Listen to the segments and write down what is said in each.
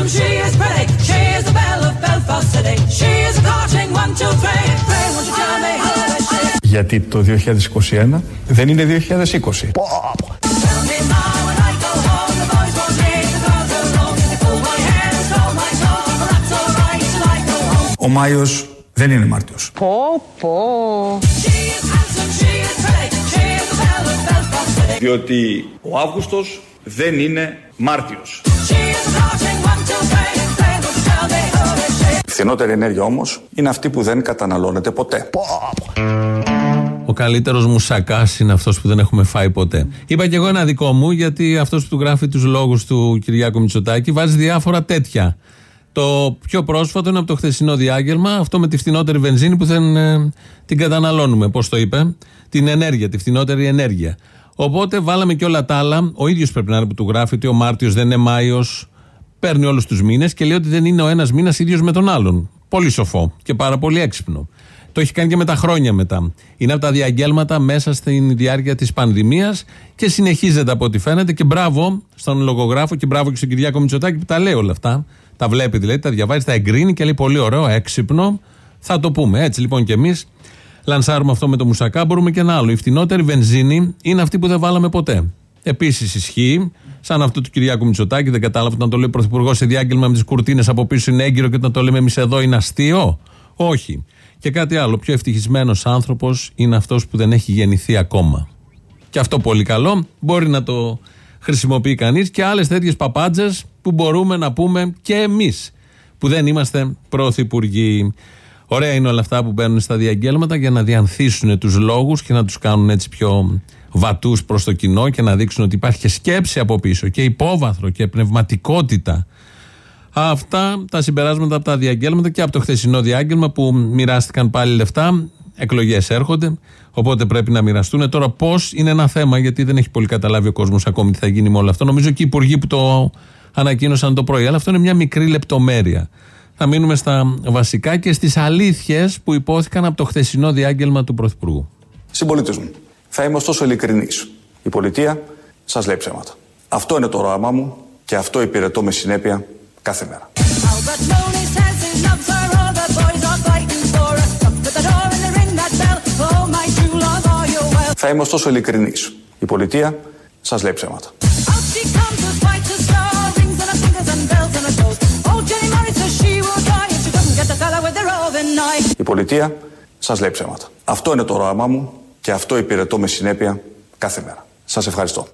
handsome, she is pretty. She is the belle of Belfast City. She is a courting one, two, three. Pray, won't you tell me who is she? Γιατί το 2021 δεν είναι 2020. Tell me now when I go home, the boys won't leave, the girls alone. They pull my hair and stole my soul, but that's alright till I go home. Ο Μάιος δεν είναι Μάρτιος. Πω, πω. She is handsome, she is pretty. She is the belle of Belfast City. Διότι ο Αύγουστος δεν είναι Μάρτιος. She is a courting one, two, three. Pray, won't you tell me who is she? Η φθηνότερη ενέργεια όμως είναι αυτή που δεν καταναλώνεται ποτέ. Ο καλύτερος μουσακά είναι αυτός που δεν έχουμε φάει ποτέ. Είπα και εγώ ένα δικό μου, γιατί αυτός που του γράφει τους λόγους του Κυριάκου Μητσοτάκη βάζει διάφορα τέτοια. Το πιο πρόσφατο είναι από το χθεσινό διάγγελμα, αυτό με τη φθηνότερη βενζίνη που δεν ε, την καταναλώνουμε. Πώς το είπε, την ενέργεια, τη φθηνότερη ενέργεια. Οπότε βάλαμε και όλα τα άλλα. Ο ίδιος πρέπει να είναι που του γράφει ότι ο Μάρτιος δεν είναι Μάιος. Παίρνει όλους τους μήνες και λέει ότι δεν είναι ο ένας μήνας ίδιος με τον άλλον. Πολύ σοφό και πάρα πολύ έξυπνο. Το έχει κάνει και με τα χρόνια μετά. Είναι από τα διαγγέλματα μέσα στην διάρκεια της πανδημίας και συνεχίζεται από ό,τι φαίνεται. Και μπράβο στον λογογράφο και μπράβο και στον Κυριάκο Μητσοτάκη που τα λέει όλα αυτά. Τα βλέπει δηλαδή, τα διαβάζει, τα εγκρίνει και λέει πολύ ωραίο, έξυπνο. Θα το πούμε. Έτσι λοιπόν και εμείς λανσάρουμε αυτό με το μουσακά. Μπορούμε και ένα άλλο. Η φτηνότερη βενζίνη είναι αυτή που δεν βάλαμε ποτέ. Επίσης ισχύει, σαν αυτό του Κυριάκου Μητσοτάκη, δεν κατάλαβε όταν το λέει ο Πρωθυπουργός σε διάγγελμα με τις κουρτίνες από πίσω είναι έγκυρο και όταν το λέμε εμείς εδώ είναι αστείο. Όχι. Και κάτι άλλο. Πιο ευτυχισμένος άνθρωπος είναι αυτός που δεν έχει γεννηθεί ακόμα. Και αυτό πολύ καλό. Μπορεί να το χρησιμοποιεί κανείς και άλλες τέτοιες παπάντζες που μπορούμε να πούμε και εμείς που δεν είμαστε πρωθυπουργοί. Ωραία είναι όλα αυτά που μπαίνουν στα διαγγέλματα για να διανθίσουν τους λόγους και να τους κάνουν έτσι πιο βατούς προς το κοινό και να δείξουν ότι υπάρχει και σκέψη από πίσω και υπόβαθρο και πνευματικότητα. Αυτά τα συμπεράσματα από τα διαγγέλματα και από το χθεσινό διάγγελμα που μοιράστηκαν πάλι λεφτά. Εκλογές έρχονται, οπότε πρέπει να μοιραστούν. Τώρα, πώς είναι ένα θέμα, γιατί δεν έχει πολύ καταλάβει ο κόσμος ακόμη τι θα γίνει με όλο αυτό. Νομίζω και οι υπουργοί που το ανακοίνωσαν το πρωί. Αλλά αυτό είναι μια μικρή λεπτομέρεια. Θα μείνουμε στα βασικά και στις αλήθειες που υπόθηκαν από το χθεσινό διάγγελμα του Πρωθυπουργού. Συμπολίτες μου, θα είμαι ωστόσο ειλικρινής. Η πολιτεία σας λέει ψέματα. Αυτό είναι το όραμά μου και αυτό υπηρετώ με συνέπεια κάθε μέρα. Θα είμαι ωστόσο ειλικρινής. Η πολιτεία σας λέει ψέματα. Η πολιτεία σας λέει ψέματα. Αυτό είναι το όραμά μου και αυτό υπηρετώ με συνέπεια κάθε μέρα. Σας ευχαριστώ.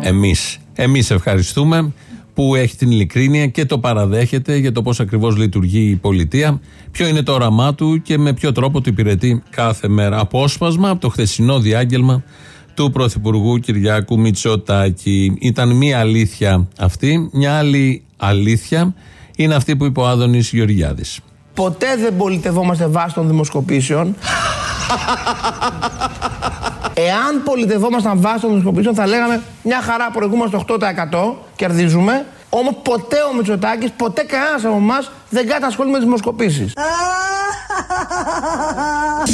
Εμείς. Εμείς ευχαριστούμε που έχει την ειλικρίνεια και το παραδέχεται για το πώς ακριβώς λειτουργεί η πολιτεία, ποιο είναι το όραμά του και με ποιο τρόπο του υπηρετεί κάθε μέρα. Απόσπασμα από το χθεσινό διάγγελμα του Πρωθυπουργού Κυριάκου Μητσοτάκη. Ήταν μία αλήθεια αυτή. Μια άλλη αλήθεια είναι αυτή που είπε ο Άδωνης Γεωργιάδης. Ποτέ δεν πολιτευόμαστε βάσει των δημοσκοπήσεων. Εάν πολιτευόμασταν βάσει των δημοσκοπήσεων, θα λέγαμε μια χαρά προηγούμαστε 8% κερδίζουμε. Όμως ποτέ ο Μητσοτάκης, ποτέ κανένας από εμάς δεν κατασχολεί με τις δημοσκοπήσεις.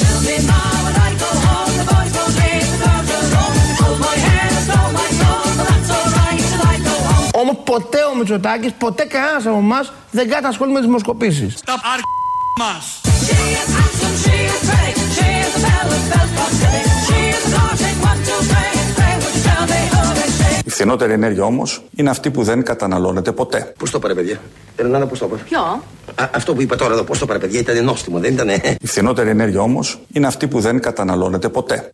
Tell me now when I go home, the boys won't leave, the girls alone. They pull my hair and stole my soul, but that's alright till I go home. Όμως ποτέ ο Μητσοτάκης, ποτέ κανένας από εμάς δεν κατασχολεί με τις δημοσκοπήσεις. She is Η φθηνότερη ενέργεια όμως είναι αυτή που δεν καταναλώνεται ποτέ. Πώς το πάρε, παιδιά; Ελένα, πώ το πάρε. Ποιο; αυτό που είπα τώρα εδώ, πώς το πάρε, παιδιά, ήταν νόστιμο, δεν ήταν. Η φθηνότερη ενέργεια όμως είναι αυτή που δεν καταναλώνεται ποτέ.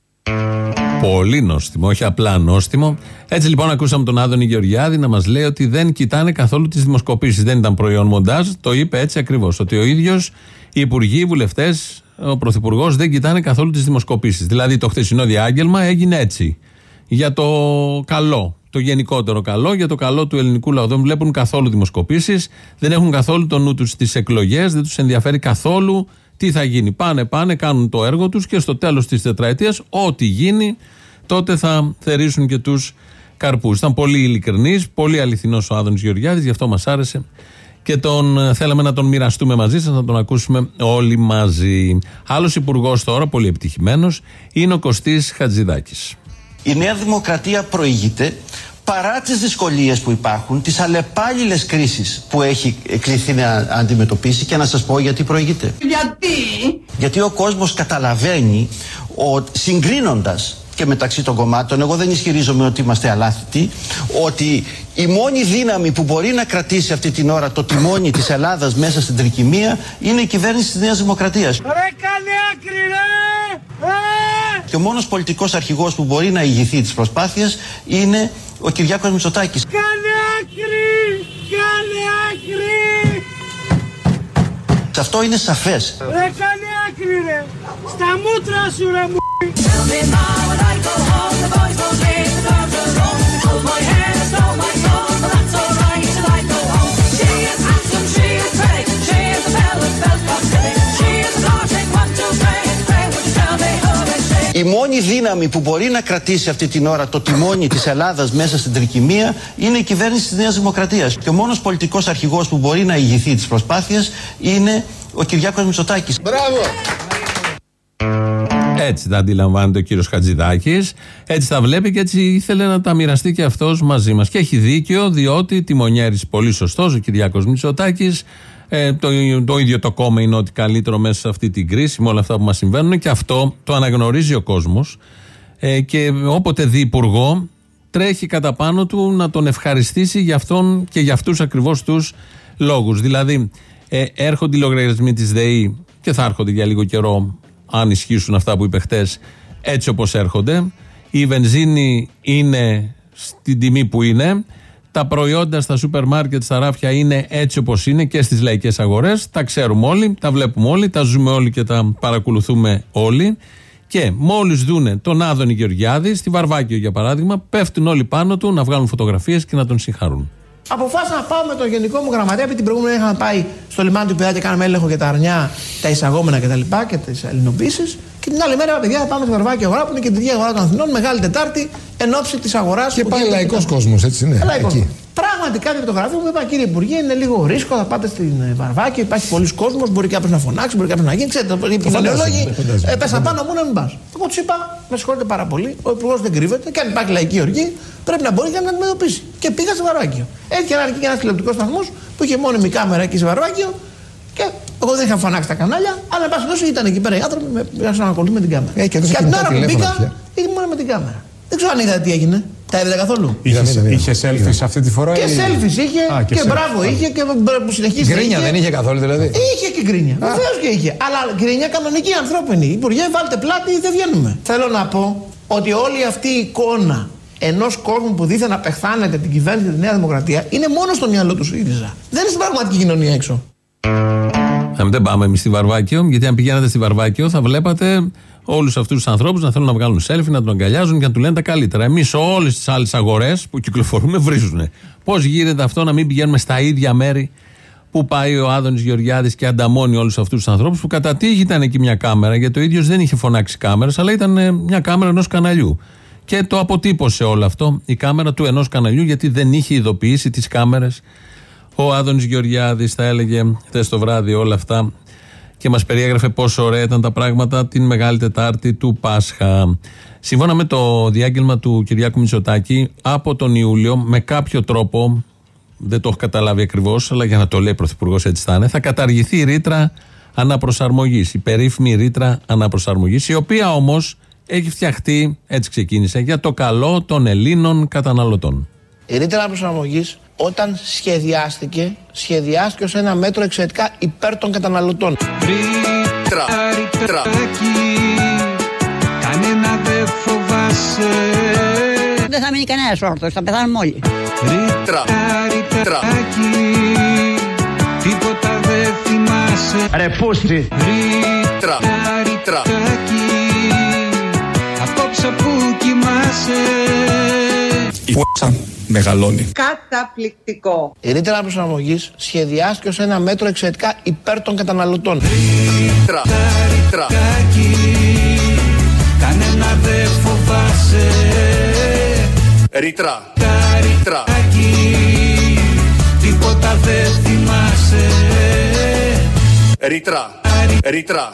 Πολύ νόστιμο, όχι απλά νόστιμο. Έτσι λοιπόν ακούσαμε τον Άδωνη Γεωργιάδη να μας λέει ότι δεν κοιτάνε καθόλου τις δημοσκοπήσεις. Δεν ήταν προϊόν μοντάζ, το είπε έτσι ακριβώς. Ότι ο ίδιος, οι υπουργοί, οι βουλευτές, ο πρωθυπουργός δεν κοιτάνε καθόλου τις δημοσκοπήσεις. Δηλαδή το χθεσινό διάγγελμα έγινε έτσι. Για το καλό. Το γενικότερο καλό, για το καλό του ελληνικού λαού. Δεν βλέπουν καθόλου δημοσκοπήσεις, δεν έχουν καθόλου το νου τους στις εκλογές, δεν τους ενδιαφέρει καθόλου τι θα γίνει. Πάνε, πάνε, κάνουν το έργο τους και στο τέλος της τετραετίας, ό,τι γίνει, τότε θα θερήσουν και τους καρπούς. Ήταν πολύ ειλικρινής, πολύ αληθινός ο Άδωνης Γεωργιάδης, γι' αυτό μας άρεσε και τον ε, θέλαμε να τον μοιραστούμε μαζί σας, να τον ακούσουμε όλοι μαζί. Άλλος υπουργός τώρα, πολύ επιτυχημένος, είναι ο Κωστής Χατζηδάκης. Η Νέα Δημοκρατία προηγείται παρά τις δυσκολίες που υπάρχουν, τις αλλεπάλληλες κρίσεις που έχει κληθεί να αντιμετωπίσει και να σας πω γιατί προηγείται. Γιατί; Γιατί ο κόσμος καταλαβαίνει, ο, συγκρίνοντας και μεταξύ των κομμάτων, εγώ δεν ισχυρίζομαι ότι είμαστε αλάθητοι, ότι η μόνη δύναμη που μπορεί να κρατήσει αυτή την ώρα το τιμόνι της Ελλάδας μέσα στην τρικυμία είναι η κυβέρνηση της Νέας Δημοκρατίας. Ρε κάνε άκρη ρε! Και ο μόνος πολιτικός αρχηγός που μπορεί να ηγηθεί της προσπάθειας είναι ο Κυριάκος Μητσοτάκης. Κάνε άκρη! Κάνε άκρη! Σε αυτό είναι σαφές. Ρε κάνε άκρη ρε! Στα μούτρα σου ρε μου! Η μόνη δύναμη που μπορεί να κρατήσει αυτή την ώρα το τιμόνι της Ελλάδας μέσα στην τρικυμία είναι η κυβέρνηση της Νέας Δημοκρατίας. Και ο μόνος πολιτικός αρχηγός που μπορεί να ηγηθεί της προσπάθειας είναι ο Κυριάκος Μητσοτάκης. Μπράβο! Έτσι τα αντιλαμβάνεται ο κύριος Χατζηδάκης. Έτσι τα βλέπει και έτσι ήθελε να τα μοιραστεί και αυτός μαζί μας. Και έχει δίκιο, διότι τιμονιέρης πολύ σωστός ο Κυριάκος Μητσοτάκης. Ε, το, το ίδιο το κόμμα είναι ότι καλύτερο μέσα σε αυτή την κρίση με όλα αυτά που μας συμβαίνουν και αυτό το αναγνωρίζει ο κόσμος. Ε, και όποτε δει υπουργό, τρέχει κατά πάνω του να τον ευχαριστήσει για αυτόν και για αυτούς ακριβώς τους λόγους. Δηλαδή, ε, έρχονται οι λογαριασμοί της ΔΕΗ και θα έρχονται για λίγο καιρό αν ισχύσουν αυτά που είπε χτες, έτσι όπως έρχονται. Η βενζίνη είναι στην τιμή που είναι. Τα προϊόντα στα σούπερ μάρκετ, στα ράφια είναι έτσι όπως είναι και στις λαϊκές αγορές. Τα ξέρουμε όλοι, τα βλέπουμε όλοι, τα ζούμε όλοι και τα παρακολουθούμε όλοι. Και μόλις δούνε τον Άδωνη Γεωργιάδη, στη Βαρβάκιο για παράδειγμα, πέφτουν όλοι πάνω του να βγάλουν φωτογραφίες και να τον συγχαρούν. Αποφάσισα να πάω με τον γενικό μου γραμματέα, επειδή την προηγούμενη είχαμε πάει στο λιμάνι του Πειραιά και κάναμε έλεγχο για τα αρνιά, τα εισαγόμενα κτλ. και, και τις ελληνοποίησεις. Και την άλλη μέρα, παιδιά, θα πάμε στη Βαρβάκια αγορά που είναι η κεντρική αγορά των Αθηνών, Μεγάλη Τετάρτη, εν ώψη της αγοράς. Και πάει λαϊκός κόσμος, έτσι είναι. Λαϊκός. Εκεί. Πράγματι, κάτι από το γραφείο μου είπα, κύριε Υπουργέ, είναι λίγο ρίσκο, θα πάτε στην ε, Βαρβάκια, υπάρχει πολλοί κόσμος, μπορεί κάποιος να φωνάξει, μπορεί κάποιος να γίνει. Ξέρετε, οι κοινωνιολόγοι φαντάζομαι. ε, πέσαν πάνω μου να μην πας. Εγώ τους είπα, με συγχωρείτε πάρα πολύ, ο Υπουργός δεν κρύβεται και αν υπάρχει λαϊκή οργή, πρέπει να μπορεί και να αντιμετωπίσει. Και πήγα σε Βαρβάκιο. Έτυχε να έρθει και ένας τηλεοπτικός σταθμός που είχε μόνιμη κάμερα εκεί σε Βαρβάκιο και εγώ δεν είχα φωνάξει τα κανάλια, αλλά εν πάση περιπτώσει ήταν εκεί πέρα οι άνθρωποι με, να ακολουθούν με την κάμερα. Ε, και εδώ σε από την κινητά ώρα που τηλέφωνα μπήκα, πια. ήμουν με την κάμερα. Δεν ξέρω αν είδατε τι έγινε. Τα είδατε καθόλου; Είδαμε, είδαμε. Είχες selfies αυτή τη φορά. Και ή- selfies είχε Α, και, selfies. μπράβο είχε και μπρ- που συνεχίζει. Γκρίνια δεν είχε καθόλου δηλαδή. Είχε και γκρίνια. Βεβαίως και είχε. Αλλά γκρίνια κανονική ανθρώπινη. Υπουργέ, βάλτε πλάτη, δεν βγαίνουμε. Θέλω να πω ότι όλη αυτή η εικόνα ενός κόσμου που δίθεν απεχθάνεται την κυβέρνηση της Νέας Δημοκρατίας είναι μόνο στο μυαλό του ΣΥΡΙΖΑ. Δεν είναι στην πραγματική κοινωνία έξω. Θα μην δεν πάμε εμείς στη Βαρβάκιο, γιατί αν πηγαίνατε στη Βαρβάκιο θα βλέπατε όλους αυτούς τους ανθρώπους να θέλουν να βγάλουν selfie, να τον αγκαλιάζουν και να του λένε τα καλύτερα. Εμείς όλες τις άλλες αγορές που κυκλοφορούμε βρίζουν. Πώς γίνεται αυτό να μην πηγαίνουμε στα ίδια μέρη που πάει ο Άδωνης Γεωργιάδης και ανταμώνει όλους αυτούς τους ανθρώπους που κατά τύχη ήταν εκεί μια κάμερα, γιατί ο ίδιος δεν είχε φωνάξει κάμερες, αλλά ήταν ε, μια κάμερα ενός καναλιού. Και το αποτύπωσε όλο αυτό η κάμερα του ενός καναλιού, γιατί δεν είχε ειδοποιήσει τις κάμερες ο Άδωνης Γεωργιάδης θα έλεγε χθες το βράδυ όλα αυτά και μας περιέγραφε πόσο ωραία ήταν τα πράγματα την Μεγάλη Τετάρτη του Πάσχα. Σύμφωνα με το διάγγελμα του Κυριάκου Μητσοτάκη, από τον Ιούλιο με κάποιο τρόπο, δεν το έχω καταλάβει ακριβώς, αλλά για να το λέει ο Πρωθυπουργός έτσι θα είναι, θα καταργηθεί η ρήτρα αναπροσαρμογής, η περίφημη ρήτρα αναπροσαρμογής, η οποία όμως έχει φτιαχτεί, έτσι ξεκίνησε, για το καλό των Ελλήνων καταναλωτών. Η ρήτρα προσαρμογής όταν σχεδιάστηκε, σχεδιάστηκε ως ένα μέτρο εξαιρετικά υπέρ των καταναλωτών. Κανένα δεν φοβάσαι. Δεν θα μείνει κανένας όρθιος, θα πεθάνουμε όλοι. Ρήτρα Ρητράκι Τίποτα δεν θυμάσαι. Ρε πούστη. Ρήτρα Ρητράκι Απόψε που κοιμάσαι Η φ***α μεγαλώνει. Καταπληκτικό. Η ρήτρα προσαρμογής σχεδιάστηκε ως ένα μέτρο εξαιρετικά υπέρ των καταναλωτών. Ρήτρα Ρητράκι Κανένα δεν φοβάσαι Ρήτρα. Ρητράκι Τίποτα δεν θυμάσαι Ρήτρα. Ρήτρα.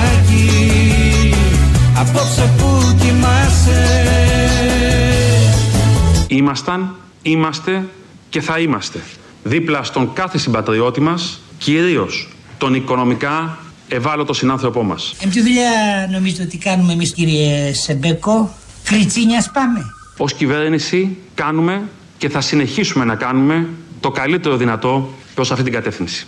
Απόψε που Ήμασταν είμαστε και θα είμαστε δίπλα στον κάθε συμπατριώτη μας, κυρίως τον οικονομικά ευάλωτο συνάνθρωπό μας. Ε, ποια δουλειά νομίζετε ότι κάνουμε εμείς κύριε Σεμπέκο. Κριτσίνιας πάμε. Ως κυβέρνηση κάνουμε και θα συνεχίσουμε να κάνουμε το καλύτερο δυνατό προς αυτή την κατεύθυνση.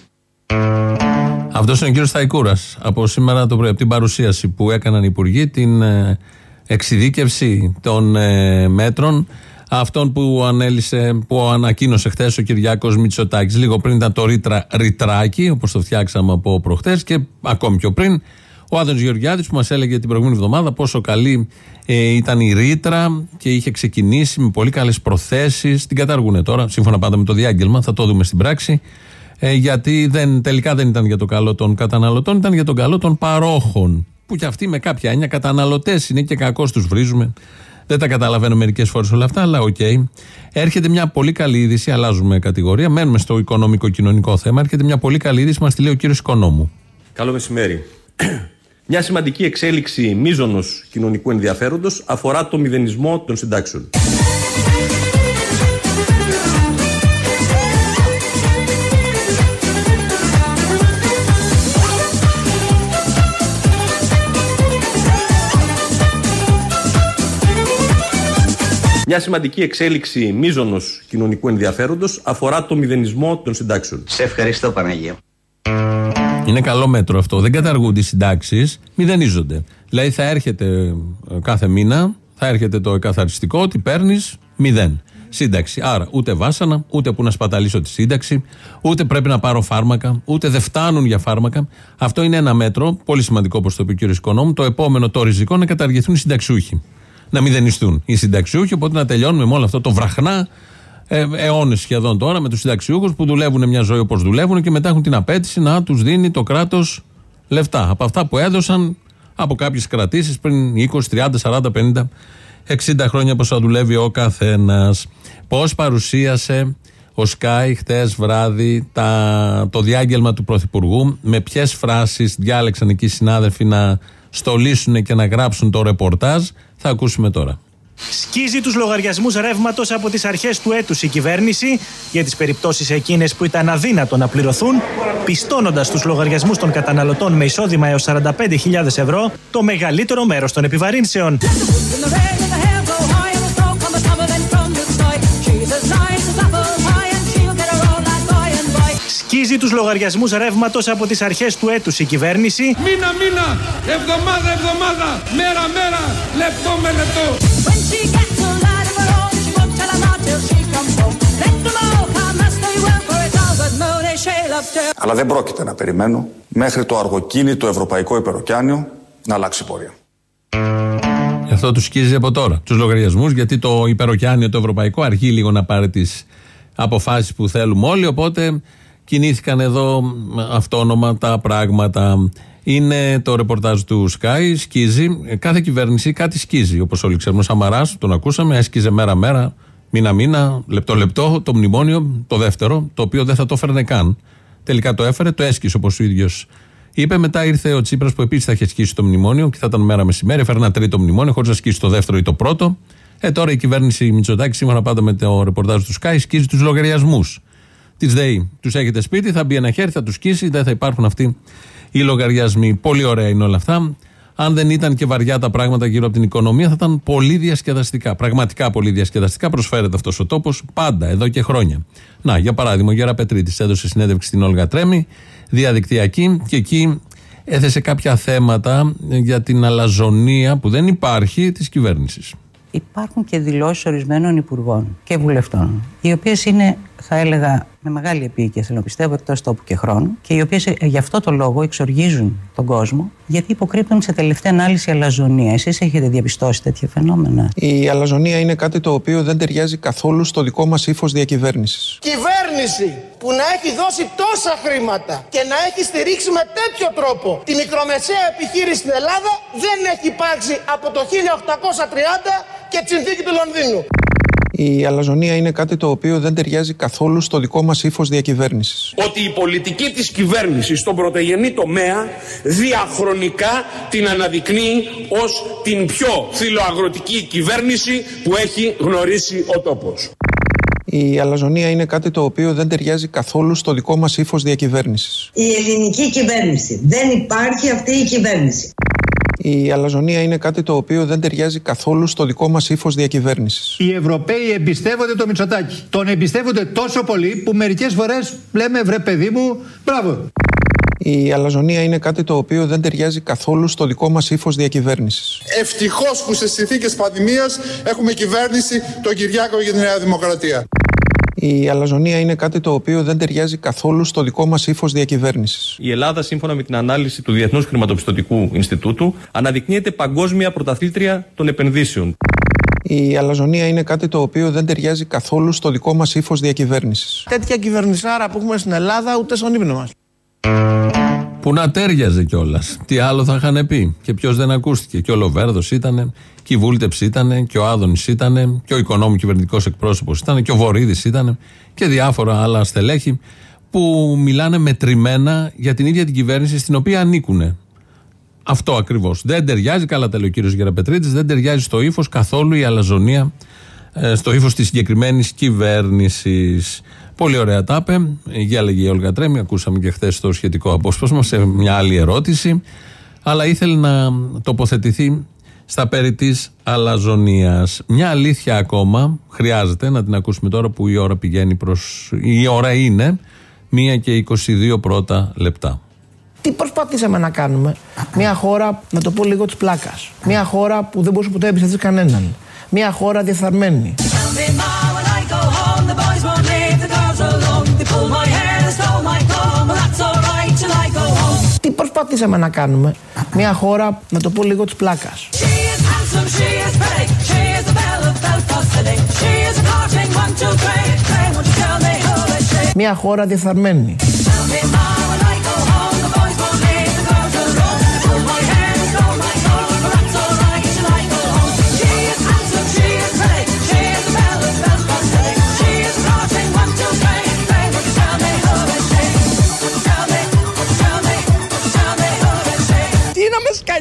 Αυτός είναι ο κύριος Σταϊκούρας. Από σήμερα το πρωί, από την παρουσίαση που έκαναν οι υπουργοί, την ε, εξειδίκευση των ε, μέτρων αυτών που ανέλησε, που ανακοίνωσε χθες ο Κυριάκος Μητσοτάκης. Λίγο πριν ήταν το ρήτρα ρητράκι, όπως το φτιάξαμε από προχθέ, και ακόμη πιο πριν ο Άδωνο Γεωργιάδης που μας έλεγε την προηγούμενη εβδομάδα πόσο καλή ε, ήταν η ρήτρα και είχε ξεκινήσει με πολύ καλές προθέσεις. Την καταργούν τώρα, σύμφωνα πάντα με το διάγγελμα, θα το δούμε στην πράξη. Ε, γιατί δεν, τελικά δεν ήταν για το καλό των καταναλωτών, ήταν για τον καλό των παρόχων. Που κι αυτοί με κάποια έννοια καταναλωτές είναι και κακώς τους βρίζουμε. Δεν τα καταλαβαίνω μερικές φορές όλα αυτά, αλλά οκ. Έρχεται μια πολύ καλή είδηση, αλλάζουμε κατηγορία, μένουμε στο οικονομικό-κοινωνικό θέμα. Έρχεται μια πολύ καλή είδηση, μας τη λέει ο κύριος Οικονόμου. Καλό μεσημέρι. Μια σημαντική εξέλιξη μείζονος κοινωνικού ενδιαφέροντος αφορά το μηδενισμό των συντάξεων. Μια σημαντική εξέλιξη μείζωνο κοινωνικού ενδιαφέροντος αφορά το μηδενισμό των συντάξεων. Σε ευχαριστώ Παναγία. Είναι καλό μέτρο αυτό. Δεν καταργούνται οι συντάξεις, μηδενίζονται. Δηλαδή θα έρχεται ε, κάθε μήνα, θα έρχεται το εκαθαριστικό ότι παίρνεις μηδέν. Σύνταξη. Άρα ούτε βάσανα, ούτε που να σπαταλήσω τη σύνταξη, ούτε πρέπει να πάρω φάρμακα, ούτε δεν φτάνουν για φάρμακα. Αυτό είναι ένα μέτρο, πολύ σημαντικό όπως το είπε ο κ. Οικονόμου. Το επόμενο το ριζικό να καταργηθούν οι συνταξιούχοι. Να μηδενιστούν οι συνταξιούχοι, οπότε να τελειώνουμε με όλο αυτό το βραχνά ε, αιώνες σχεδόν τώρα με τους συνταξιούχους που δουλεύουν μια ζωή όπως δουλεύουν και μετά έχουν την απέτηση να τους δίνει το κράτος λεφτά. Από αυτά που έδωσαν από κάποιες κρατήσεις πριν 20, 30, 40, 50, 60 χρόνια που θα δουλεύει ο καθένας. Πώς παρουσίασε ο Σκάι χτες βράδυ τα, το διάγγελμα του Πρωθυπουργού, με ποιες φράσεις διάλεξαν εκεί οι συνάδελφοι να στολίσουν και να γράψουν το ρεπορτάζ, θα ακούσουμε τώρα. Σκίζει τους λογαριασμούς ρεύματος από τις αρχές του έτους η κυβέρνηση για τις περιπτώσεις εκείνες που ήταν αδύνατο να πληρωθούν, πιστώνοντας τους λογαριασμούς των καταναλωτών με εισόδημα έως 45.000 ευρώ το μεγαλύτερο μέρος των επιβαρύνσεων. Σκίζει τους λογαριασμούς ρεύματος από τις αρχές του έτους η κυβέρνηση Μήνα μήνα, εβδομάδα εβδομάδα, μέρα μέρα, λεπτό με λεπτό. Αλλά δεν πρόκειται να περιμένω μέχρι το αργοκίνητο ευρωπαϊκό υπεροκιάνιο να αλλάξει πορεία. Γι' αυτό τους σκίζει από τώρα τους λογαριασμούς, γιατί το υπεροκιάνιο το ευρωπαϊκό αργεί λίγο να πάρει τις αποφάσεις που θέλουμε όλοι. Οπότε κινήθηκαν εδώ αυτόνομα τα πράγματα. Είναι το ρεπορτάζ του Sky, σκίζει. Κάθε κυβέρνηση κάτι σκίζει. Όπως όλοι ξέρουμε, ο Σαμαρά, τον ακούσαμε, έσκιζε μέρα-μέρα, μήνα-μήνα, λεπτό-λεπτό το μνημόνιο, το δεύτερο, το οποίο δεν θα το έφερνε καν. Τελικά το έφερε, το έσκησε όπως ο ίδιος είπε. Μετά ήρθε ο Τσίπρας που επίσης θα είχε σκίσει το μνημόνιο και θα ήταν μέρα μεσημέρι, έφερε ένα τρίτο μνημόνιο χωρίς να σκίσει το δεύτερο ή το πρώτο. Ε, τώρα η κυβέρνηση Μητσοτάκη, σύμφωνα πάντα με το ρεπορτάζ του Sky, σκίζει τους λογαριασμούς της ΔΕΗ. Τους έχετε σπίτι, θα μπει ένα χέρι, θα τους σκίσει, δεν θα υπάρχουν αυτοί οι λογαριασμοί. Πολύ ωραία είναι όλα αυτά. Αν δεν ήταν και βαριά τα πράγματα γύρω από την οικονομία, θα ήταν πολύ διασκεδαστικά. Πραγματικά πολύ διασκεδαστικά προσφέρεται αυτός ο τόπος πάντα, εδώ και χρόνια. Να, για παράδειγμα, ο Γέρα Πετρίτης έδωσε συνέντευξη στην Όλγα Τρέμι, διαδικτυακή, και εκεί έθεσε κάποια θέματα για την αλαζονία που δεν υπάρχει της κυβέρνησης. Υπάρχουν και δηλώσεις ορισμένων υπουργών και βουλευτών, οι οποίες είναι, θα έλεγα, με μεγάλη επίοικια, θέλω να πιστεύω, εκτός τόπου και χρόνου, και οι οποίες γι' αυτό το λόγο εξοργίζουν τον κόσμο, γιατί υποκρύπτουν σε τελευταία ανάλυση αλαζονία. Εσείς έχετε διαπιστώσει τέτοια φαινόμενα; Η αλαζονία είναι κάτι το οποίο δεν ταιριάζει καθόλου στο δικό μας ύφος διακυβέρνησης. Κυβέρνηση που να έχει δώσει τόσα χρήματα και να έχει στηρίξει με τέτοιο τρόπο τη μικρομεσαία επιχείρηση στην Ελλάδα δεν έχει υπάρξει από το 1830 και τη συνθήκη του Λονδίνου. Η αλαζονία είναι κάτι το οποίο δεν ταιριάζει καθόλου στο δικό μας ύφος διακυβέρνησης. Ότι η πολιτική της κυβέρνησης στον πρωτογενή τομέα διαχρονικά την αναδεικνύει ως την πιο φιλοαγροτική κυβέρνηση που έχει γνωρίσει ο τόπος. Η αλαζονία είναι κάτι το οποίο δεν ταιριάζει καθόλου στο δικό μας ύφος διακυβέρνησης. Η ελληνική κυβέρνηση. Δεν υπάρχει αυτή η κυβέρνηση. Η αλαζονία είναι κάτι το οποίο δεν ταιριάζει καθόλου στο δικό μας ύφος διακυβέρνησης. Οι Ευρωπαίοι εμπιστεύονται το Μητσοτάκι. Τον εμπιστεύονται τόσο πολύ που μερικές φορές λέμε βρε παιδί μου, μπράβο. Η αλαζονία είναι κάτι το οποίο δεν ταιριάζει καθόλου στο δικό μας ύφος διακυβέρνησης. Ευτυχώς που σε συνθήκες πανδημίας έχουμε κυβέρνηση τον Κυριάκο για τη Νέα Δημοκρατία. Η αλαζονία είναι κάτι το οποίο δεν ταιριάζει καθόλου στο δικό μας ύφος διακυβέρνησης. Η Ελλάδα, σύμφωνα με την ανάλυση του Διεθνούς Χρηματοπιστωτικού Ινστιτούτου, αναδεικνύεται παγκόσμια πρωταθλήτρια των επενδύσεων. Η αλαζονία είναι κάτι το οποίο δεν ταιριάζει καθόλου στο δικό μας ύφος διακυβέρνησης. Τέτοια κυβερνησάρα που έχουμε στην Ελλάδα ούτε στον ύπνο μας. Που να τέριαζε κιόλας. Τι άλλο θα είχαν πει; Και ποιος δεν ακούστηκε; Και ο Λοβέρδος ήταν, και η Βούλτεψη ήταν, και ο Άδωνης ήταν, και ο οικονόμου κυβερνητικός εκπρόσωπος ήταν, και ο Βορύδης ήταν, και διάφορα άλλα στελέχη που μιλάνε μετρημένα για την ίδια την κυβέρνηση στην οποία ανήκουν. Αυτό ακριβώς. Δεν ταιριάζει, καλά τα λέει ο κύριος Γεραπετρίτης, δεν ταιριάζει στο ύφος καθόλου η αλαζονία ε, στο ύφος της συγκεκριμένης κυβέρνησης. Πολύ ωραία τα είπε. Για έλεγε η Όλγα Τρέμι, ακούσαμε και χθες το σχετικό απόσπασμα σε μια άλλη ερώτηση. Αλλά ήθελε να τοποθετηθεί στα περί της αλαζονίας. Μια αλήθεια ακόμα χρειάζεται να την ακούσουμε τώρα που η ώρα πηγαίνει προς. Η ώρα είναι μία και 22 πρώτα λεπτά. Τι προσπαθήσαμε να κάνουμε; Μια χώρα, να το πω λίγο της πλάκας. Μια χώρα που δεν μπορούσε ποτέ να εμπιστευτείς κανέναν. Μια χώρα διεφθαρμένη. Τι προσπαθήσαμε να κάνουμε; Μια χώρα, να το πω λίγο της πλάκας. Μια χώρα διεφθαρμένη.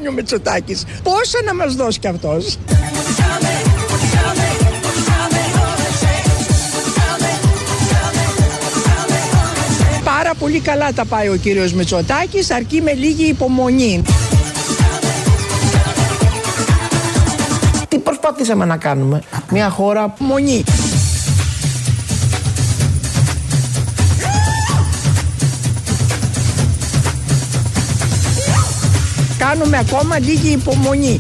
Κάνει ο Μητσοτάκης, πόσα να μας δώσει κι αυτός; Πάρα πολύ καλά τα πάει ο κύριος Μητσοτάκης, αρκεί με λίγη υπομονή. Τι προσπαθήσαμε να κάνουμε; Μια χώρα Μονή. Κάνουμε ακόμα λίγη υπομονή.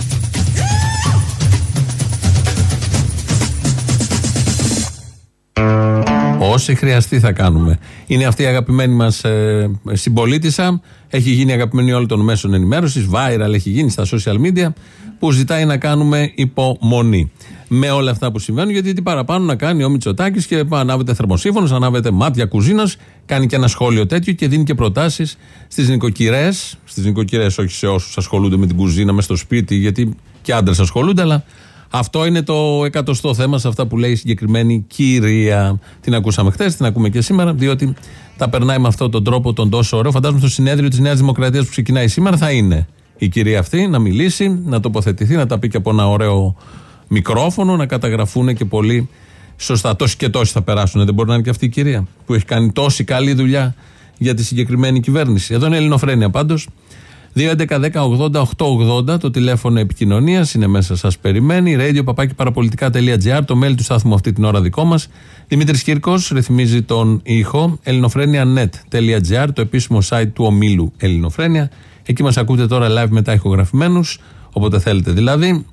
Όσοι χρειαστεί θα κάνουμε. Είναι αυτή η αγαπημένη μας ε, συμπολίτησα. Έχει γίνει αγαπημένη όλων των μέσων ενημέρωσης. Viral έχει γίνει στα social media. Που ζητάει να κάνουμε υπομονή. Με όλα αυτά που συμβαίνουν, γιατί τι παραπάνω να κάνει ο Μητσοτάκης και ανάβεται θερμοσύφωνο, ανάβεται μάτια κουζίνας, κάνει και ένα σχόλιο τέτοιο και δίνει και προτάσεις στις νοικοκυρές. Στις νοικοκυρές, όχι σε όσους ασχολούνται με την κουζίνα, μες στο σπίτι, γιατί και άντρες ασχολούνται, αλλά αυτό είναι το εκατοστό θέμα σε αυτά που λέει η συγκεκριμένη κυρία. Την ακούσαμε χθες, την ακούμε και σήμερα, διότι τα περνάει με αυτόν τον τρόπο, τον τόσο ωραίο. Φαντάζομαι στο συνέδριο της Νέας Δημοκρατίας που ξεκινάει σήμερα θα είναι η κυρία αυτή να μιλήσει, να τοποθετηθεί, να τα πει και από ένα ωραίο μικρόφωνο, να καταγραφούν και πολύ σωστά. Τόσοι και τόσοι θα περάσουν. Δεν μπορεί να είναι και αυτή η κυρία που έχει κάνει τόση καλή δουλειά για τη συγκεκριμένη κυβέρνηση. Εδώ είναι Ελληνοφρένια πάντως. 2.11.10.80.880 το τηλέφωνο επικοινωνίας είναι μέσα, σας περιμένει. Radio papakiparapolitica.gr το mail του στάθμου αυτή την ώρα δικό μας. Δημήτρης Κύρκος ρυθμίζει τον ήχο. ελληνοφρένια.net.gr το επίσημο site του ομίλου Ελληνοφρένια. Εκεί μας ακούτε τώρα live μετά ηχογραφημένους, όποτε θέλετε δηλαδή.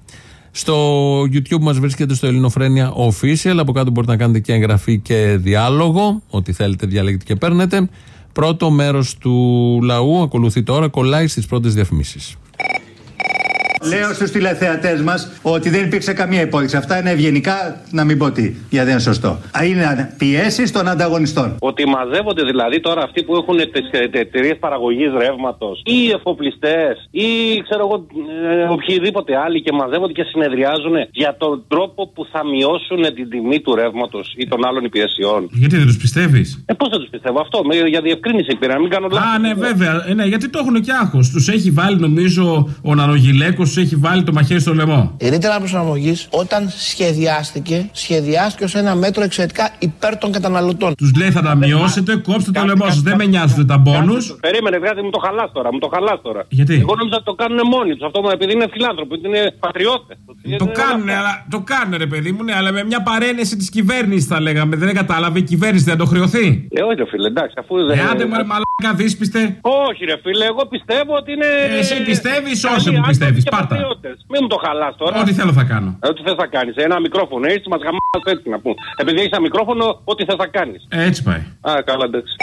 Στο YouTube μας βρίσκεται στο Ελληνοφρένια Official. Από κάτω μπορείτε να κάνετε και εγγραφή και διάλογο. Ό,τι θέλετε διαλέγετε και παίρνετε. Πρώτο μέρος του λαού ακολουθεί τώρα, κολλάει στις πρώτες διαφημίσεις. Λέω στους τηλεθεατές μας ότι δεν υπήρξε καμία υπόδειξη. Αυτά είναι ευγενικά, να μην πω τι, γιατί δεν είναι σωστό. Είναι πιέσεις των ανταγωνιστών. Ότι μαζεύονται δηλαδή τώρα αυτοί που έχουν τις εταιρείες παραγωγής ρεύματος ή εφοπλιστές ή ξέρω εγώ ε, οποιοδήποτε άλλοι και μαζεύονται και συνεδριάζουν για τον τρόπο που θα μειώσουν την τιμή του ρεύματος ή των άλλων υπηρεσιών. Γιατί δεν τους πιστεύεις; Ε, πώς δεν τους πιστεύω αυτό, με, για διευκρίνηση πήρα, να μην κάνω λάθος. Α, ναι, βέβαια. Ε, ναι, γιατί το έχουν και άγχος. Τους έχει βάλει, νομίζω, ο Νανογιλέκο σου έχει βάλει το μαχαίρι στο λαιμό. Η ρήτρα προσαρμογής, όταν σχεδιάστηκε, σχεδιάστηκε ως ένα μέτρο εξαιρετικά υπέρ των καταναλωτών. Τους λέει θα τα μειώσετε, κόψτε το λαιμό σας. Δεν με νοιάζουν τα μπόνους. Περίμενε, βγάζει μου το χαλάς τώρα. Μου το χαλάς τώρα. Γιατί; Εγώ νόμιζα ότι το κάνουν μόνοι τους. Αυτό μου επειδή είναι φιλάνθρωποι, ότι είναι πατριώτες. Το κάνουν, αλλά το κάνουν, ρε παιδί μου, ναι, αλλά με μια παρένεση της κυβέρνησης θα λέγαμε. Δεν κατάλαβε η κυβέρνηση δεν το χρεωθεί. Ε, όχι, ρε φίλε, εντάξει, αφού δεν. Ε, άντε μωρέ μαλάκα δύσπιστε. Όχι, ρε φίλε, εγώ πιστεύω ότι είναι. Ε, εσύ πιστεύεις, καλοί όσο μου άνθρωποι πιστεύεις, και πάρτα. πατριώτες. Μην μου το χαλάς τώρα. Ό,τι θέλω θα κάνω. Ε, Ό,τι θες να κάνεις. Ένα μικρόφωνο έτσι, μας γαμά έτσι να πούμε. Επειδή έχεις ένα μικρόφωνο, ό,τι θες να κάνεις. Ε, έτσι πάει. Α, καλά, εντάξει.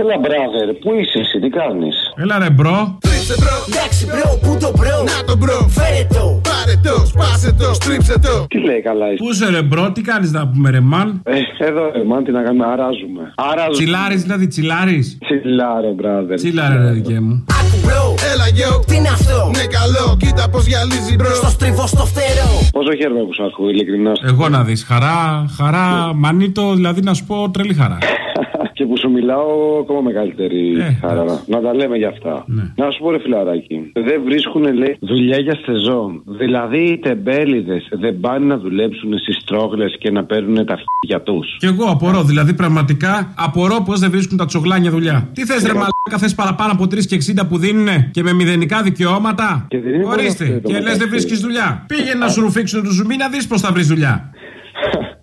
Έλα, brother, πού είσαι εσύ, τι κάνεις; Έλα ρε bro. Στρίψε bro, εντάξει bro, πού το bro, να το bro, φέρε το, πάρε το, σπάσε το, στρίψε το. Τι λέει καλά είσαι. Πού είσαι ρε bro, τι κάνεις να πούμε ρε man; Ε, εδώ ρε, man, τι να κάνουμε, αράζουμε. Αράζουμε. Τσιλάρης δηλαδή, τσιλάρης. Τσιλάρε, brother. Τσιλάρε ρε δικέ μου. Άκου bro, έλα yo, τι είναι αυτό, ναι καλό, κοίτα πως γυαλίζει bro, στο στριβό στο φτερό. Πόσο χαίρομαι που σε ακούω, ειλικρινά. Εγώ να δεις, χαρά, χαρά, μανίτο, δηλαδή να σου πω τρελή χαρά. Και που σου μιλάω ακόμα μεγαλύτερη Ε, χαρά. Να τα λέμε για αυτά. Ναι. Να σου πω ρε φιλαράκι. Δεν βρίσκουν λέει δουλειά για σεζόν. Δηλαδή οι τεμπέληδες δεν πάνε να δουλέψουν στις τρόγλες και να παίρνουν τα αρχίδια τους. Κι εγώ απορώ, δηλαδή πραγματικά απορώ πώς δεν βρίσκουν τα τσογλάνια δουλειά. Τι θες, ρε Μαλάκα, θες παραπάνω από 3 και 60 που δίνουν και με μηδενικά δικαιώματα; Και δεν είναι μόνο Ορίστε, αυτό το και λες μεταξύ. δεν βρίσκεις δουλειά. Πήγαινε να σου ρουφήξουν το ζουμί να δεις πώς θα βρεις δουλειά.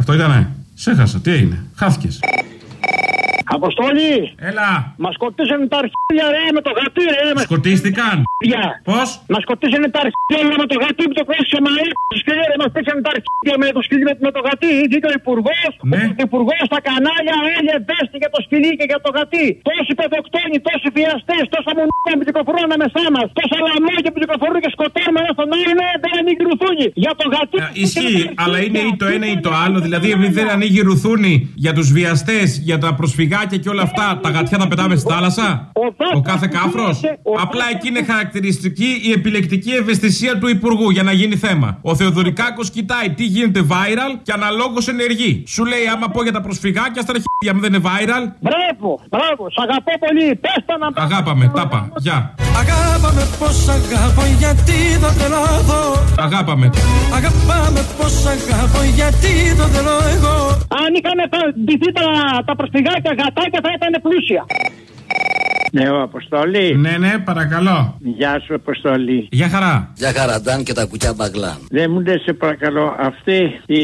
Αυτό ήτανε. Σέχασα, τι έγινε. Χάθηκες. Αποστόλη! Έλα! Μας σκοτήσανε τα αρχίδια ρε με το γατί ρε! με Σκοτίστηκαν. αρχίδια. Πώς; Μας σκοτήσανε τα αρχίδια ρε, με το γατί που το κόστησε μαλλί τους σκυλί ρε! Μας πέσανε τα αρχίδια με το σκυλί με, με το γατί! Βγήκε ο υπουργός, Ναι. ο υπουργός στα κανάλια έλεγε δέστη για το σκυλί και για το γατί! Τόσοι παιδοκτόνοι, τόσοι βιαστές, τόσα μονικά που κυκλοφορούν ανάμεσά μας, τόσα λαμόγια που κυκλοφορούν και σκοτώνουμε ένα στον άλλο, ναι, δεν ανοίγει ρουθούνι! Για το γατί! Ισχύει, αλλά είναι ή το ένα ή το άλλο. Δηλαδή, επειδή δεν ανοίγει ρουθούνη για τους βιαστές, για τα προσφυγάκια και όλα αυτά, τα γατιά τα πετάμε στη θάλασσα; Ο κάθε κάφρος; Απλά εκεί είναι χαρακτηριστική η επιλεκτική ευαισθησία του Υπουργού για να γίνει θέμα. Ο Θεοδωρικάκος κοιτάει τι γίνεται viral και αναλόγως ενεργεί. Σου λέει, άμα πω για τα προσφυγάκια, στα αρχίδια μου δεν είναι viral. Μπράβο, μπράβο, σ' αγαπώ πολύ! Πες τα να Αγάπαμε, τάπα, γεια. Αγάπαμε πως αγαπώ γιατί δεν τρελαθώ Αγάπαμε. Αγάπαμε πως αγαπώ γιατί δεν θέλω εγώ Αν είχαν ντυθεί τα, τα προσφυγάκια γατάκια θα ήταν πλούσια. Ναι, ο Αποστολή. Ναι, ναι, παρακαλώ. Γεια σου, Αποστολή. Γεια χαρά. Για χαραντάν και τα κουκιά μπαγλάν. Δεν μου λες, σε παρακαλώ, αυτοί οι,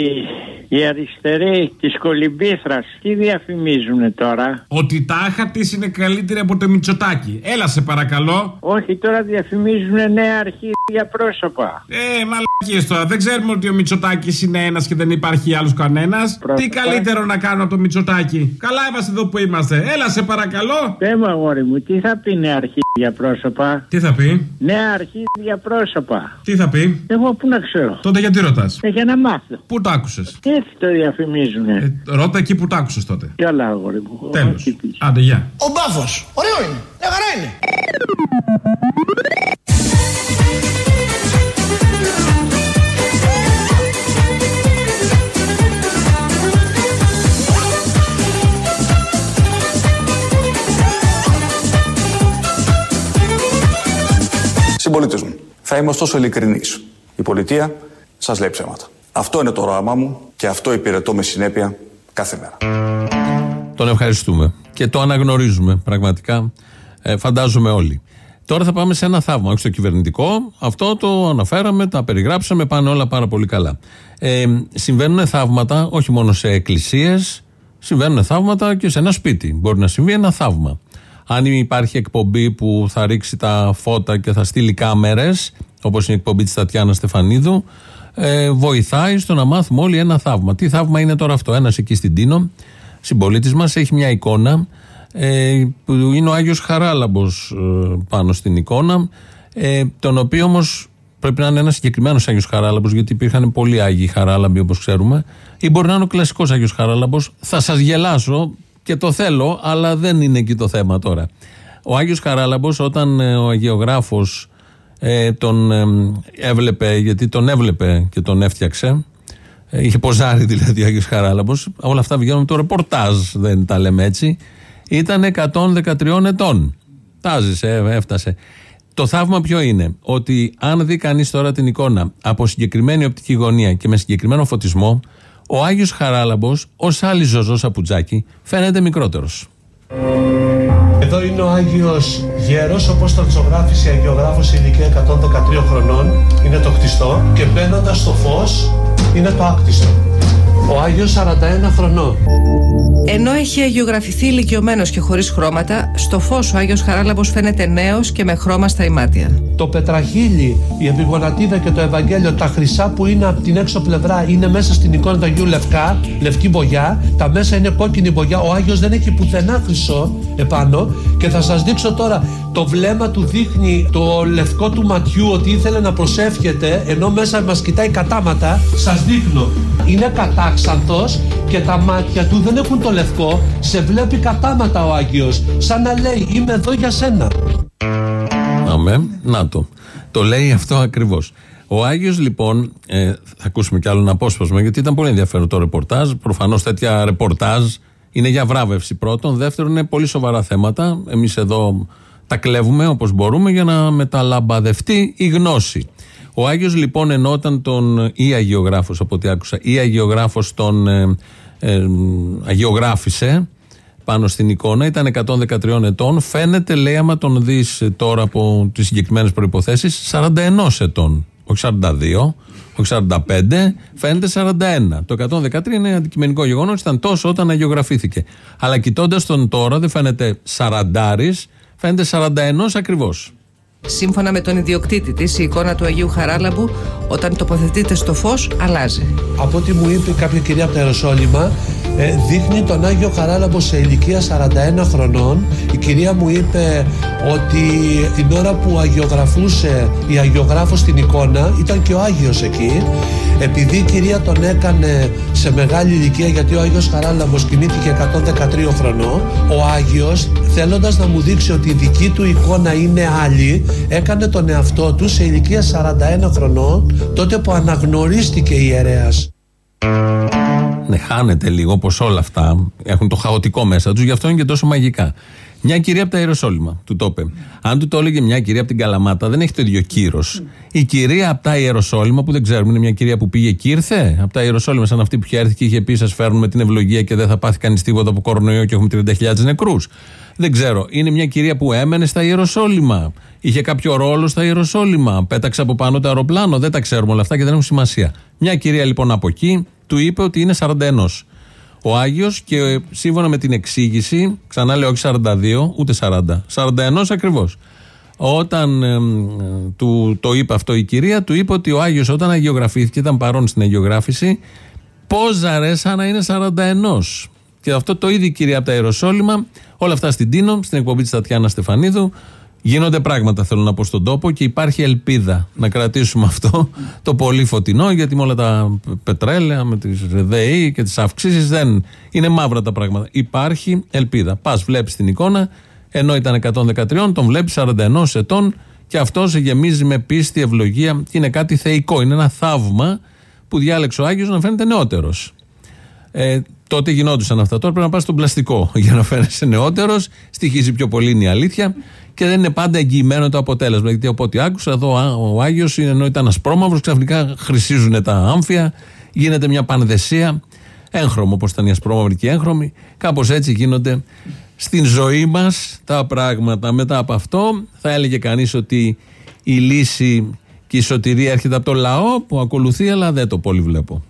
οι αριστεροί της Κολυμπήθρας τι διαφημίζουν τώρα; Ότι η τάχα τη είναι καλύτερη από το Μητσοτάκι. Έλα σε παρακαλώ. Όχι, τώρα διαφημίζουν νέα αρχίδια πρόσωπα. Ε, μαλακίες τώρα. Δεν ξέρουμε ότι ο Μητσοτάκης είναι ένας και δεν υπάρχει άλλος κανένας. Τι καλύτερο να κάνω από το Μητσοτάκι. Καλά είμαστε εδώ που είμαστε. Έλα σε παρακαλώ. Πε μου, αγόρι μου, τι θα πει νέα αρχίδια πρόσωπα; Τι θα πει; Νέα αρχίδια πρόσωπα. Τι θα πει; Εγώ πού να ξέρω. Τότε γιατί ρωτάς; Ε, για να μάθω. Πού το άκουσες; Έτσι το διαφημίζουν. Ε, ρώτα εκεί που το άκουσες τότε. Καλά, αγόρι μου. Τέλος. Όχι, τι. Άντε, γεια. Ο μπάφος. Ωραίο είναι. Μια χαρά είναι. Συμπολίτες μου, θα είμαι ωστόσο ειλικρινής. Η πολιτεία σας λέει ψέματα. Αυτό είναι το όραμά μου και αυτό υπηρετώ με συνέπεια κάθε μέρα. Τον ευχαριστούμε. Και το αναγνωρίζουμε πραγματικά. Ε, φαντάζομαι όλοι. Τώρα θα πάμε σε ένα θαύμα, όχι στο κυβερνητικό. Αυτό το αναφέραμε, τα περιγράψαμε, πάνε όλα πάρα πολύ καλά. Ε, συμβαίνουν θαύματα όχι μόνο σε εκκλησίες, συμβαίνουν θαύματα και σε ένα σπίτι. Μπορεί να συμβεί ένα θαύμα. Αν υπάρχει εκπομπή που θα ρίξει τα φώτα και θα στείλει κάμερες, όπως είναι η εκπομπή της Τατιάνα Στεφανίδου, ε, βοηθάει στο να μάθουμε όλοι ένα θαύμα. Τι θαύμα είναι τώρα αυτό; Ένας εκεί στην Τίνο, συμπολίτης μας, έχει μια εικόνα ε, που είναι ο Άγιος Χαράλαμπος ε, πάνω στην εικόνα, ε, τον οποίο όμως πρέπει να είναι ένας συγκεκριμένος Άγιος Χαράλαμπος, γιατί υπήρχαν πολλοί Άγιοι Χαράλαμποι όπως ξέρουμε, ή μπορεί να είναι ο κλασικός Άγιος Χαράλαμπος. Θα σας γελάσω και το θέλω, αλλά δεν είναι εκεί το θέμα τώρα. Ο Άγιος Χαράλαμπος όταν ε, ο Αγιογράφος ε, τον ε, έβλεπε, γιατί τον έβλεπε και τον έφτιαξε, ε, είχε ποζάρει δηλαδή ο Άγιος Χαράλαμπος, όλα αυτά βγαίνουν από το ρεπορτάζ, δεν τα λέμε έτσι, ήταν 113 ετών. Τάζησε, ε, έφτασε. Το θαύμα ποιο είναι, ότι αν δει κανείς τώρα την εικόνα από συγκεκριμένη οπτική γωνία και με συγκεκριμένο φωτισμό, ο Άγιος Χαράλαμπος, ως άλλη ζωζός σαπουτζάκι, φαίνεται μικρότερος. Εδώ είναι ο Άγιος Γέρος, όπως τον ζωγράφησε η Αγιογράφος σε ηλικία 113 χρονών. Είναι το χτιστό και μπαίνοντας στο φως είναι το άκτιστο. Ο Άγιος 41 χρονών. Ενώ έχει αγιογραφηθεί ηλικιωμένος και χωρίς χρώματα, στο φως ο Άγιος Χαράλαμπος φαίνεται νέος και με χρώμα στα ημάτια. Το πετραχίλι, η επιγονατίδα και το Ευαγγέλιο, τα χρυσά που είναι από την έξω πλευρά είναι μέσα στην εικόνα του Αγίου Λευκά, λευκή μπογιά, τα μέσα είναι κόκκινη μπογιά. Ο Άγιος δεν έχει πουθενά χρυσό επάνω και θα σας δείξω τώρα το βλέμμα του δείχνει το λευκό του ματιού ότι ήθελε να προσεύχεται ενώ μέσα μας κοιτάει κατάματα. Σας δείχνω. Είναι κατάξανθος και τα μάτια του δεν έχουν το λευκό. Σε βλέπει κατάματα ο Άγιος. Σαν να λέει είμαι εδώ για σένα. Αμέ, να το. Το λέει αυτό ακριβώς. Ο Άγιος λοιπόν, ε, θα ακούσουμε κι άλλο ένα απόσπασμα, γιατί ήταν πολύ ενδιαφέρον το ρεπορτάζ. Προφανώς τέτοια ρεπορτάζ είναι για βράβευση πρώτον. Δεύτερον, είναι πολύ σοβαρά θέματα. Εμείς εδώ τα κλέβουμε όπως μπορούμε για να μεταλαμπαδευτεί η γνώση. Ο Άγιος λοιπόν ενώ όταν τον ή αγιογράφος από ό,τι άκουσα ή αγιογράφος τον ε, ε, αγιογράφησε πάνω στην εικόνα. Ήταν 113 ετών. Φαίνεται λέει άμα τον δεις τώρα από τις συγκεκριμένες προϋποθέσεις 41 ετών. Όχι 42 όχι 45 φαίνεται 41 το 113 είναι αντικειμενικό γεγονός ήταν τόσο όταν αγιογραφήθηκε. Αλλά κοιτώντας τον τώρα δεν φαίνεται 40 φαίνεται 41 ακριβώς Σύμφωνα με τον ιδιοκτήτη της, η εικόνα του Αγίου Χαράλαμπου όταν τοποθετείται στο φως αλλάζει. Από ό,τι μου είπε κάποια κυρία από το Ιεροσόλυμα, ε, δείχνει τον Άγιο Χαράλαμπο σε ηλικία 41 χρονών. Η κυρία μου είπε ότι την ώρα που αγιογραφούσε η αγιογράφος την εικόνα ήταν και ο Άγιος εκεί. Επειδή η κυρία τον έκανε σε μεγάλη ηλικία γιατί ο Άγιος Χαράλαμπος κινήθηκε 113 χρονών, ο Άγιος θέλοντας να μου δείξει ότι η δική του εικόνα είναι άλλη, έκανε τον εαυτό του σε ηλικία 41 χρονών τότε που αναγνωρίστηκε ιερέας. Ναι, χάνεται λίγο όπως όλα αυτά. Έχουν το χαοτικό μέσα τους, γι' αυτό είναι και τόσο μαγικά. Μια κυρία από τα Ιεροσόλυμα του το είπε. Αν του το έλεγε μια κυρία από την Καλαμάτα, δεν έχει το ίδιο κύρος. Η κυρία από τα Ιεροσόλυμα, που δεν ξέρουμε, είναι μια κυρία που πήγε και ήρθε από τα Ιεροσόλυμα, σαν αυτή που είχε έρθει και είχε πει: Σας φέρνουμε την ευλογία και δεν θα πάθει κανείς τίποτα από κορονοϊό και έχουμε 30.000 νεκρούς. Δεν ξέρω. Είναι μια κυρία που έμενε στα Ιεροσόλυμα. Είχε κάποιο ρόλο στα Ιεροσόλυμα. Πέταξε από πάνω το αεροπλάνο. Δεν τα ξέρουμε όλα αυτά και δεν έχουν σημασία. Μια κυρία λοιπόν από εκεί του είπε ότι είναι 41. Ο Άγιος και ε, σύμφωνα με την εξήγηση, ξανά λέω όχι 42, ούτε 40, 41 ακριβώς. Όταν ε, του το είπε αυτό η κυρία, του είπε ότι ο Άγιος όταν αγιογραφήθηκε, ήταν παρόν στην αγιογράφηση, πόζαρε σαν να είναι 41. Και αυτό το ίδιο η κυρία από τα Ιεροσόλυμα, όλα αυτά στην Τίνο, στην εκπομπή της Τατιάνας Στεφανίδου. Γίνονται πράγματα, θέλω να πω, στον τόπο και υπάρχει ελπίδα να κρατήσουμε αυτό το πολύ φωτεινό, γιατί με όλα τα πετρέλαια, με τις ΔΕΗ και τις αυξήσεις δεν είναι μαύρα τα πράγματα. Υπάρχει ελπίδα. Πας, βλέπεις την εικόνα, ενώ ήταν 113, τον βλέπεις 41 ετών και αυτός σε γεμίζει με πίστη, ευλογία και είναι κάτι θεϊκό. Είναι ένα θαύμα που διάλεξε ο Άγιος να φαίνεται νεότερος. Ε, τότε γινόντουσαν αυτά. Τώρα πρέπει να πας στον πλαστικό για να φαίνεσαι νεότερος. Στοιχίζει πιο πολύ είναι η αλήθεια και δεν είναι πάντα εγγυημένο το αποτέλεσμα. Γιατί από ό,τι άκουσα εδώ ο Άγιος, ενώ ήταν ασπρόμαυρος, ξαφνικά χρυσίζουν τα άμφια, γίνεται μια πανδεσία. Έγχρωμο όπω ήταν η ασπρόμαυρη και η έγχρωμη. Κάπως έτσι γίνονται στην ζωή μας τα πράγματα. Μετά από αυτό θα έλεγε κανείς ότι η λύση και η σωτηρία έρχεται από το λαό που ακολουθεί, αλλά δεν το πολύ βλέπω.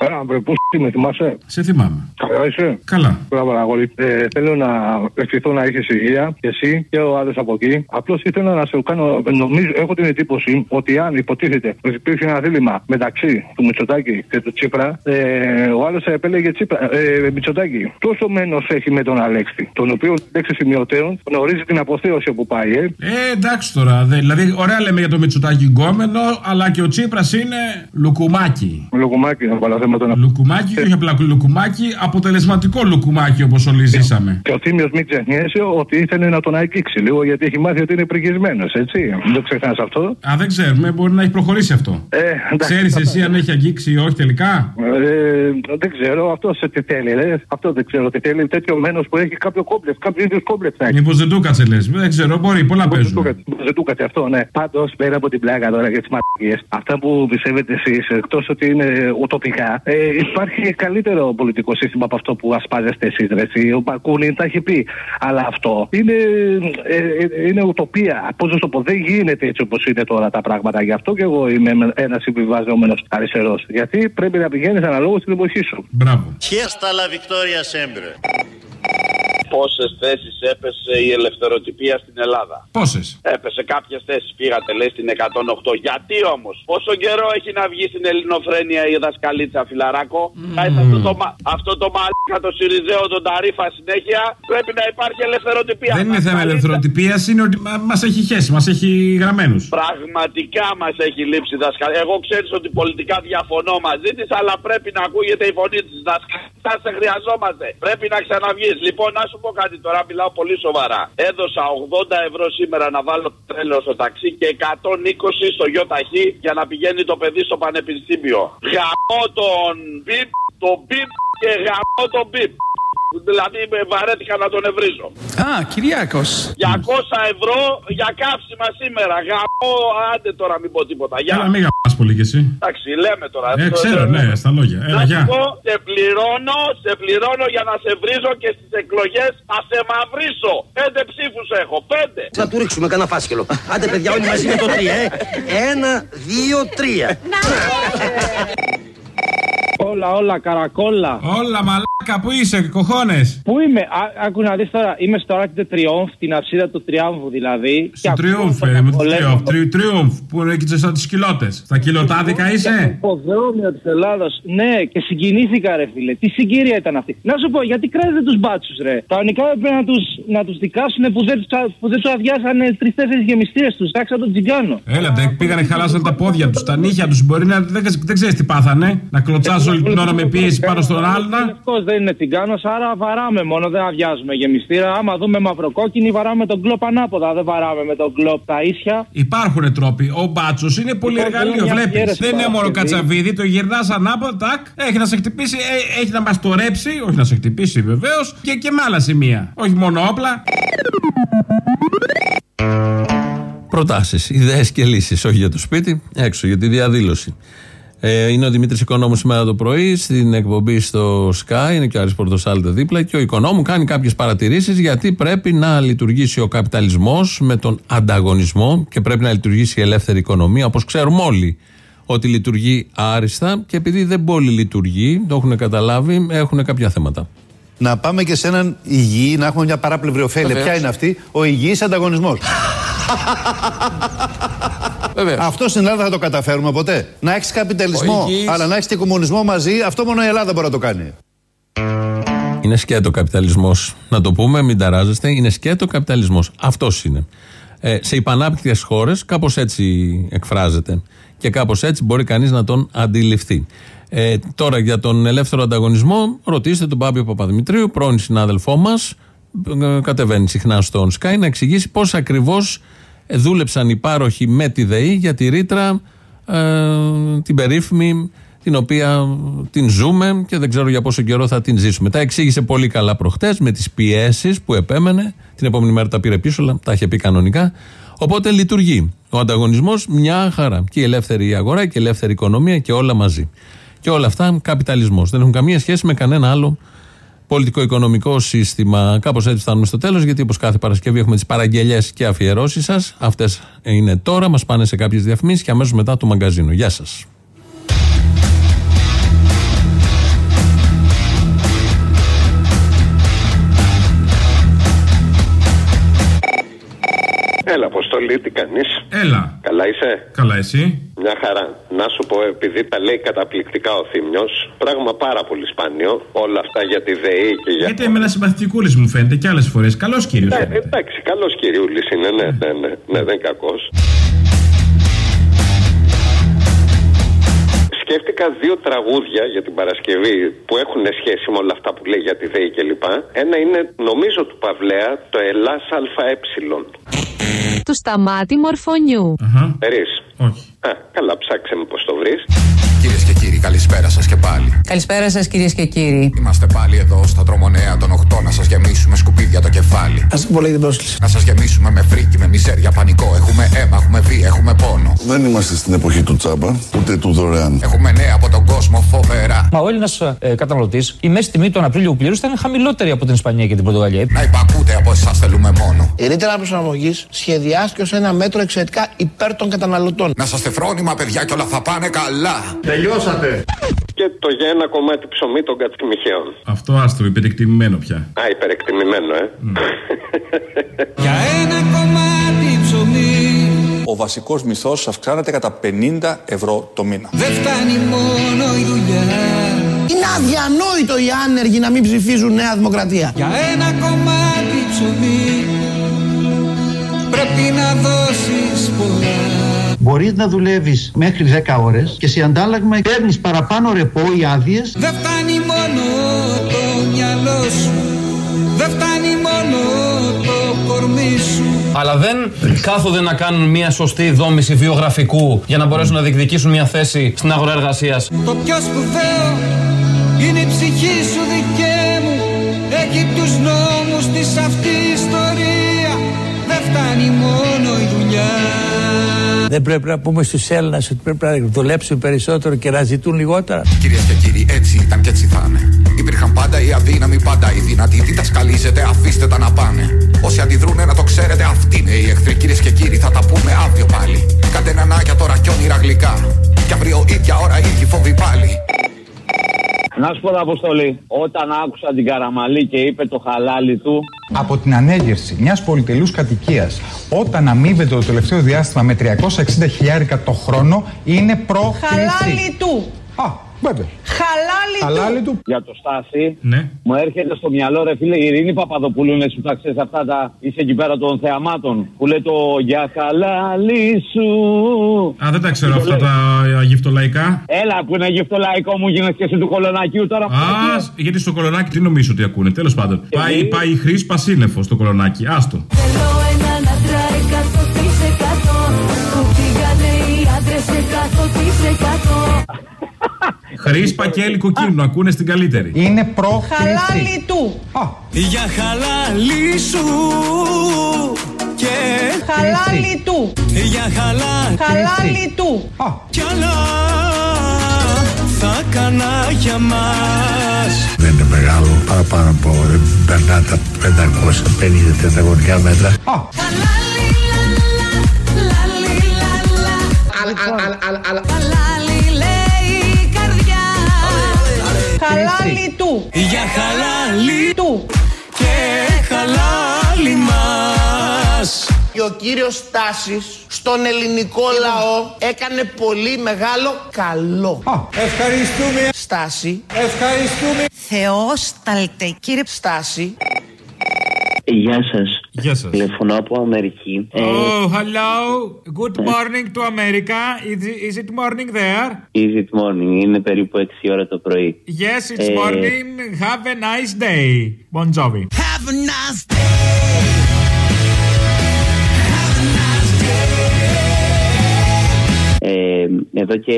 Έλα, βρε, πού τι με θυμάσαι; Σε θυμάμαι. Καλά είσαι; Καλά. Μπράβο, αγόρι. Ε, θέλω να ευχηθώ να έχεις υγεία και εσύ και ο άλλο από εκεί. Απλώς ήθελα να σε κάνω. Νομίζω, έχω την εντύπωση ότι αν υποτίθεται ότι υπήρχε ένα δίλημα μεταξύ του Μητσοτάκη και του Τσίπρα, ε, ο άλλος θα επέλεγε Τσίπρα, ε, Μητσοτάκη. Τόσο μένω έχει με τον Αλέξη, τον οποίο λέξη σημειωτέων γνωρίζει την αποθέωση που πάει, ε. Ε, εντάξει τώρα. δε- δηλαδή, ωραία λέμε για το Μητσοτάκι γκόμενο, αλλά και ο Τσίπρας είναι λουκουμάκι. Λουκουμάκι, να παλά θέματα να Λουκουμάκι λουκουμάκι και όχι απλά λουκουμάκι, αποτελεσματικό λουκουμάκι όπως όλοι ζήσαμε. Και ο Θήμιος μην ξεχνιέσαι ότι ήθελε να τον αγγίξει λίγο γιατί έχει μάθει ότι είναι πρικισμένο, έτσι. Δεν το ξεχνάς αυτό. Α, δεν ξέρουμε, μπορεί να έχει προχωρήσει αυτό. Ε, εντάξει, Ξέρεις θα- εσύ αν έχει αγγίξει ή όχι τελικά; Ε, δεν ξέρω, αυτό σε τι θέλει, ρε. Αυτό δεν ξέρω τι θέλει. Τέτοιο μένος που έχει κάποιο κόμπλεξ, κάποιο ίδιος κόμπλεξ να έχει. Μήπως δεν του κάτσε λες. Δεν ξέρω, μπορεί, πολλά παίζουν. Δεν του κάτσε αυτό, ναι. Πάντως, πέρα από την πλάκα τώρα για τις μαρτυρίε, αυτά που πιστεύετε εσείς, εκτός ότι είναι ουτοπικά, ε, υπάρχει καλύτερο πολιτικό σύστημα από αυτό που ασπάζεστε εσείς, ρε. εσύ. Ο Μπακούνιν τα έχει πει. Αλλά αυτό είναι, ε, ε, είναι ουτοπία. Πώ να το πω, δεν γίνεται έτσι όπως είναι τώρα τα πράγματα. Γι' αυτό και εγώ είμαι ένα συμβιβαζόμενος αριστερός. Γιατί πρέπει να πηγαίνεις αναλόγως στην εποχή σου. Μπράβο. Χέστα la victoria sempre. Πόσες θέσεις έπεσε η ελευθεροτυπία στην Ελλάδα; Πόσες; Έπεσε κάποιες θέσεις. Πήγατε, λέει, στην 108. Γιατί όμως, πόσο καιρό έχει να βγει στην ελληνοφρένεια η δασκαλίτσα φιλαράκο; Mm. Αυτό το, μα- αυτό το μαλάκα το Σιριζέο, τον Ταρίφα συνέχεια; Πρέπει να υπάρχει ελευθεροτυπία. Δεν είναι θέμα ελευθεροτυπίας, είναι ότι μα έχει χέσει, μας έχει γραμμένους. Πραγματικά μας έχει λείψει η δασκαλίτσα. Εγώ ξέρεις ότι πολιτικά διαφωνώ μαζί της, αλλά πρέπει να ακούγεται η φωνή της δασκαλίτσα. Σε χρειαζόμαστε. Πρέπει να ξαναβγείς. Λοιπόν, να σου πω κάτι τώρα, μιλάω πολύ σοβαρά. Έδωσα 80 ευρώ σήμερα να βάλω τρέλο στο ταξί και 120 στο γιο ταχύ για να πηγαίνει το παιδί στο πανεπιστήμιο. Γαμώ τον μπιπ, τον μπιπ και γαμώ τον μπιπ. Δηλαδή με βαρέθηκα να τον ευρίζω. Α, Κυριάκος. 200 ευρώ για καύσιμα σήμερα. Γαμώ, άντε τώρα μην πω τίποτα. Γεια. Έλα, μην γαμπάς πολύ κι εσύ. Εντάξει, λέμε τώρα. Ε, ξέρω, ναι, στα λόγια. Έλα, Να σου γεια. πω, σε πληρώνω, σε πληρώνω για να σε βρίζω και στις εκλογές θα σε μαυρίσω. Πέντε ψήφους έχω, πέντε. Να του ρίξουμε κανένα φάσκελο. Άντε, παιδιά, όλοι μαζί με το τρία, ε. Ένα, δύο, τρία. Όλα, όλα, καρακόλα. Όλα μαλάκα, πού είσαι, κοχώνες; Πού είμαι, Α, άκου να δεις τώρα, είμαι στο ράκι του Τριόμφ, την αψίδα του Τριάμβου δηλαδή. Στο τριούμφ, ε, με το τριούμφ. Τρι- Τριούμφ, που είναι εκεί σαν τις κοιλότες. Στα κοιλωτάδικα είσαι; Ποδρόμιο της Ελλάδα. Ναι, και συγκινήθηκα, ρε φίλε. Τι συγκύρια ήταν αυτή. Να σου πω, γιατί κράζετε τους μπάτσους, ρε. Κανονικά έπρεπε να τους να τους δικάσουν που δεν, τους α- που δεν τους αδειάσανε τρει-τέσσερι γεμιστήρες τους. Τάξα τον τσιγκάνο. Έλα, ντε, πήγανε, χαλάσανε τα πόδια τους, τα νύχια τους. Μπορεί να. Δεν, δεν ξέρεις τι πάθανε. Να κλωτσά όλη την ώρα με πίεση πάνω στον άλλον. Αυτό δεν είναι τσιγκάνο, άρα βαράμε μόνο, δεν αδειάζουμε γεμιστήρα. Άμα δούμε μαυροκόκκινη, βαράμε τον κλοπ ανάποδα. Δεν βαράμε με τον κλοπ τα ίσια. Υπάρχουν τρόποι. Ο μπάτσος είναι πολύ Υπάρχει εργαλείο, μια βλέπεις. αφιέρωση Δεν είναι μόνο Παρασκευή. κατσαβίδι, το γυρνάς ανάποδα, τάκ, έχει να σε χτυπήσει, ε, έχει να μας το ρέψει, όχι να σε χτυπήσει βεβαίως, και, και με άλλα σημεία. Όχι μόνο όπλα. Προτάσεις, ιδέες και λύσεις. Όχι για το σπίτι, έξω για τη διαδήλωση. Ε, είναι ο Δημήτρης Οικονόμου σήμερα το πρωί στην εκπομπή στο Sky. Είναι και ο Άρης Πορτοσάλτε δίπλα. Και ο Οικονόμου κάνει κάποιες παρατηρήσεις γιατί πρέπει να λειτουργήσει ο καπιταλισμός με τον ανταγωνισμό και πρέπει να λειτουργήσει η ελεύθερη οικονομία όπως ξέρουμε όλοι ότι λειτουργεί άριστα και επειδή δεν πολύ λειτουργεί, το έχουν καταλάβει, έχουν κάποια θέματα. Να πάμε και σε έναν υγιή, να έχουμε μια παράπλευρη ωφέλεια. Βεβαίως. Ποια είναι αυτή, ο υγιής ανταγωνισμός. Αυτό στην Ελλάδα θα το καταφέρουμε ποτέ. Να έχεις καπιταλισμό, Ο υγιής- αλλά να έχεις και κομμουνισμό μαζί, αυτό μόνο η Ελλάδα μπορεί να το κάνει. Είναι σκέτο καπιταλισμός. Να το πούμε, μην ταράζεστε. Είναι σκέτο καπιταλισμός. Αυτός είναι. Ε, σε υπανάπτυκτες χώρες κάπως έτσι εκφράζεται. Και κάπως έτσι μπορεί κανείς να τον αντιληφθεί. Ε, τώρα για τον ελεύθερο ανταγωνισμό, ρωτήστε τον Πάπιο Παπαδημητρίου, πρώην συνάδελφό μας. Κατεβαίνει συχνά στον Sky να εξηγήσει πώς ακριβώς δούλεψαν οι πάροχοι με τη ΔΕΗ για τη ρήτρα ε, την περίφημη την οποία την ζούμε και δεν ξέρω για πόσο καιρό θα την ζήσουμε. Τα εξήγησε πολύ καλά προχτές με τις πιέσεις που επέμενε. Την επόμενη μέρα τα πήρε πίσω, αλλά τα είχε πει κανονικά. Οπότε λειτουργεί. Ο ανταγωνισμός μια χαρά. Και η ελεύθερη αγορά και η ελεύθερη οικονομία και όλα μαζί. Και όλα αυτά καπιταλισμός. Δεν έχουν καμία σχέση με κανένα άλλο πολιτικό-οικονομικό σύστημα. Κάπως έτσι φτάνουμε στο τέλος, γιατί όπως κάθε Παρασκευή έχουμε τις παραγγελίε και αφιερώσεις σας. Αυτές είναι τώρα, μας πάνε σε κάποιες διαφημίσεις και αμέσως μετά το μαγκαζίνο. Γεια σας. Αποστολή, τι κάνεις; Έλα. Καλά είσαι; Καλά, εσύ; Μια χαρά. Να σου πω, επειδή τα λέει καταπληκτικά ο Θήμιος, πράγμα πάρα πολύ σπάνιο. Όλα αυτά για τη ΔΕΗ και για. Γιατί εμένα συμπαθητικούλης μου φαίνεται και άλλες φορές. Καλός κύριος. Ναι, εντάξει, καλός κυριούλης είναι, ναι, ναι, ναι, ναι, δεν είναι κακός. σκέφτηκα δύο τραγούδια για την Παρασκευή που έχουν σχέση με όλα αυτά που λέει για τη ΔΕΗ κλπ. Ένα είναι, νομίζω, του Παυλέα, το Ελλάς ΑΕ. Του σταμάτη μορφωνιού. Περίς. Όχι. Α, καλά, ψάξε με πώς το βρεις. Κυρίες και κύριοι, καλησπέρα σας και πάλι. Καλησπέρα σας, κυρίες και κύριοι. Είμαστε πάλι εδώ στα δρομονέα των 8 να σας γεμίσουμε σκουπίδια το κεφάλι. Α πω λέει την πρόσκληση. Να σας γεμίσουμε με φρίκι, με μιζέρια, πανικό. Έχουμε αίμα, έχουμε βία, έχουμε πόνο. Δεν είμαστε στην εποχή του τσάμπα, ούτε του δωρεάν. Έχουμε νέα από τον κόσμο φοβερά. Μα ο Έλληνας ε, καταναλωτής, η μέση τιμή τον Απρίλιο που πλήρωσε ήταν χαμηλότερη από την Ισπανία και την Πορτογαλία. Να υπακούτε από εσάς θέλουμε μόνο. Η ρήτρα προσαρμογής σχεδιάστηκε ως ένα μέτρο εξαιρετικά υπέρ των καταναλωτών. Να είστε φρόνημα, παιδιά, και όλα θα πάνε καλά. Τελειώσατε. Και το για ένα κομμάτι ψωμί των κατσιμιχαίων. Αυτό άστρο, υπερεκτιμημένο πια. Α, υπερεκτιμημένο, ε. Για ένα κομμάτι ψωμί Ο βασικός μισθός αυξάνεται κατά 50 ευρώ το μήνα. δεν φτάνει μόνο η δουλειά. Είναι αδιανόητο οι άνεργοι να μην ψηφίζουν Νέα Δημοκρατία. Για ένα κομμάτι ψωμί πρέπει να δώσεις πολλά. Μπορείς να δουλεύεις μέχρι 10 ώρες και σε αντάλλαγμα παίρνεις παραπάνω ρεπό ή άδειες. Δεν φτάνει μόνο το μυαλό σου. Δεν φτάνει μόνο το κορμί σου. Αλλά δεν κάθονται να κάνουν μια σωστή δόμηση βιογραφικού για να μπορέσουν να διεκδικήσουν μια θέση στην αγορά εργασίας. Το πιο σπουδαίο είναι η ψυχή σου δικαί μου. Έχει τους νόμους της αυτή η ιστορία. Δεν φτάνει μόνο η δουλειά Δεν πρέπει να πούμε στους Έλληνες ότι πρέπει να δουλέψουν περισσότερο και να ζητούν λιγότερα. Κυρίες και κύριοι, έτσι ήταν και έτσι θα είναι. Υπήρχαν πάντα οι αδύναμοι, πάντα οι δυνατοί. Τι τα σκαλίζετε, αφήστε τα να πάνε. Όσοι αντιδρούνε να το ξέρετε, αυτοί είναι οι εχθροί. Κυρίες και κύριοι, θα τα πούμε αύριο πάλι. Κάντε νανάκια τώρα κι όνειρα γλυκά. Κι αύριο ίδια ώρα ίδιοι φόβοι πάλι. Να σου πω, ρε Αποστολή, όταν άκουσα την Καραμαλή και είπε το χαλάλι του, Από την ανέγερση μιας πολυτελούς κατοικίας, όταν αμείβεται το τελευταίο διάστημα με 360 χιλιάρικα το χρόνο, είναι πρόκληση. Χαλάλι του. Α, βέβαια. Χαλάλι, Χαλάλι του. του. για το Στάση, Ναι. μου έρχεται στο μυαλό, ρε φίλε, η Ειρήνη Παπαδοπούλου είναι σου τα ξέρεις αυτά τα. είσαι εκεί πέρα των θεαμάτων. Που λέει το Για χαλάλι σου. Α, δεν τα ξέρω Το αυτά λέει. τα αγιφτολαϊκά. Έλα που είναι γυφτολαϊκό μου γίνεσαι και εσύ του κολονακίου τώρα. Α, γιατί στο κολονάκι τι νομίζω ότι ακούνε. Τέλος πάντων. Πάει, Εμείς- πάει η χρήση πασίνεφος στο κολονάκι. Άστο. Θέλω έναν οι άντρες εκατό της εκατό Χρήση πακέλι κοκκίνου. Ακούνε στην καλύτερη. Είναι πρόκληση. Χαλάλι του. Για χαλάλι σου και Χαλάλι του. Για χαλάλι Χαλάλι του. κι άλλα θα κάνα για μας Δεν είναι μεγάλο, παραπάνω από δεν περνά τα 550 τετραγωνικά μέτρα. Χαλάλι λέει η καρδιά Χαλάλι του. Για χαλάλι Του. και χαλάλι μας Και ο κύριος Στάσης στον ελληνικό λαό έκανε πολύ μεγάλο καλό. Ευχαριστούμε. Στάση. Ευχαριστούμε. Θεόσταλτε κύριε Στάση. Γεια σα. Γεια σας. Τηλεφωνώ από Αμερική. Ε, Oh, hello. Good morning to America. Is it, is it morning there? is it morning? Είναι περίπου 6 ώρα το πρωί. Yes, it's Ε, morning. Have a nice day. Bon Jovi. Have a nice day εδώ και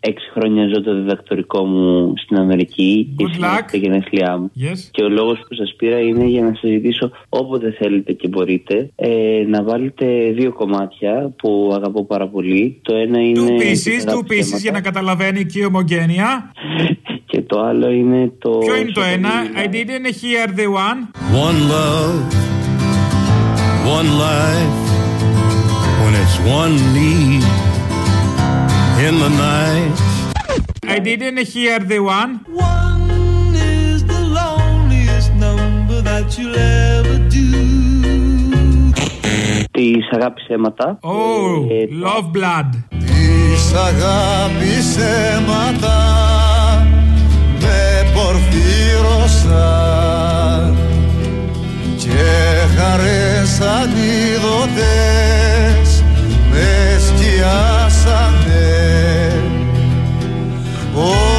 6 χρόνια ζω το διδακτορικό μου στην Αμερική και Good σήμερα luck. τα γενέθλιά μου. Yes. Και ο λόγος που σας πήρα είναι για να σας ζητήσω όποτε θέλετε και μπορείτε ε, να βάλετε δύο κομμάτια που αγαπώ πάρα πολύ. Το ένα είναι... Two το pieces, Αγάπη two pieces Ψέματα για να καταλαβαίνει και η ομογένεια. Και το άλλο είναι το... Ποιο είναι το ένα; I didn't hear the one. One love One life When it's one need In the night I didn't hear the one. One is the loneliest number that you'll ever do Της αγάπης αίματα. Oh, Ε, love blood. Της αγάπης αίματα με πορφύρωσαν και χαρές ανίδωτες με Oh.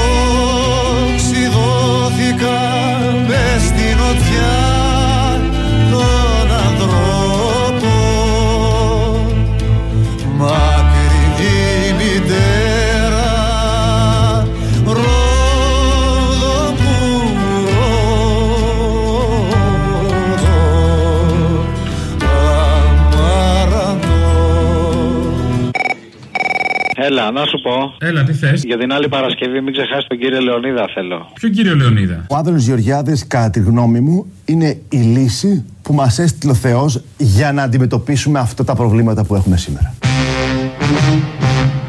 Έλα, να σου πω. Έλα, τι θες; Για την άλλη Παρασκευή, μην ξεχάσεις τον κύριο Λεωνίδα, θέλω. Ποιο κύριο Λεωνίδα; Ο Άδωνος Γεωργιάδης, κατά τη γνώμη μου, είναι η λύση που μας έστειλε ο Θεός για να αντιμετωπίσουμε αυτά τα προβλήματα που έχουμε σήμερα.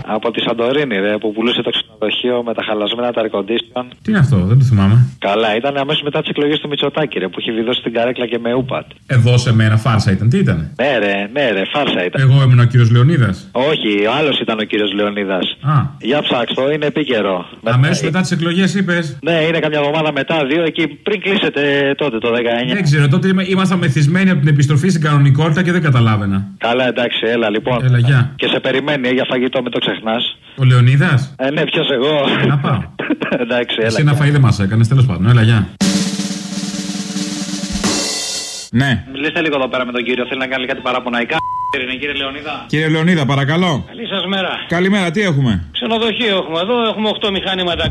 Από τη Σαντορίνη, ρε, που πουλούσε το ξενοδοχείο με τα χαλασμένα τα air condition. Τι είναι αυτό, δεν το θυμάμαι. Καλά, ήταν αμέσως μετά τις εκλογές του Μητσοτάκη, ρε, που είχε βιδώσει την καρέκλα και με ούπατ. Εδώ σε μένα φάρσα ήταν, τι ήταν. Ναι, ρε, ναι, ρε, φάρσα ήταν. Εγώ ήμουν ο κύριος Λεωνίδας. Όχι, ο άλλος ήταν ο κύριος Λεωνίδας. Α. Για ψάξω, είναι επίκαιρο. Αμέσως μετά τις εκλογές είπες; Ναι, είναι καμιά εβδομάδα μετά, δύο εκεί πριν κλείσετε τότε το 19. Δεν ξέρω, τότε είμα- ήμασταν μεθυσμένοι από την επιστροφή στην κανονικότητα και δεν καταλάβαινα. Καλά, εντάξει, έλα λοιπόν. Έλα, γεια. Και σε περιμένει ε, για φαγητό, μην το ξεχνάς. Ο Λεωνίδας; Ε, ναι, ποιος εγώ. Να πάω. εντάξει, έλα. Εσύ ένα φαΐ δεν μας έκανες, τέλος πάντων. Έλα, γεια. Ναι. Μιλήστε λίγο εδώ πέρα με τον κύριο, θέλει να κάνει κάτι παραποναϊκά. Είναι κύριε Λεωνίδα. Κύριε Λεωνίδα, παρακαλώ. Καλή σας μέρα. Καλημέρα, τι έχουμε; Ξενοδοχείο έχουμε εδώ, έχουμε 8 μηχανήματα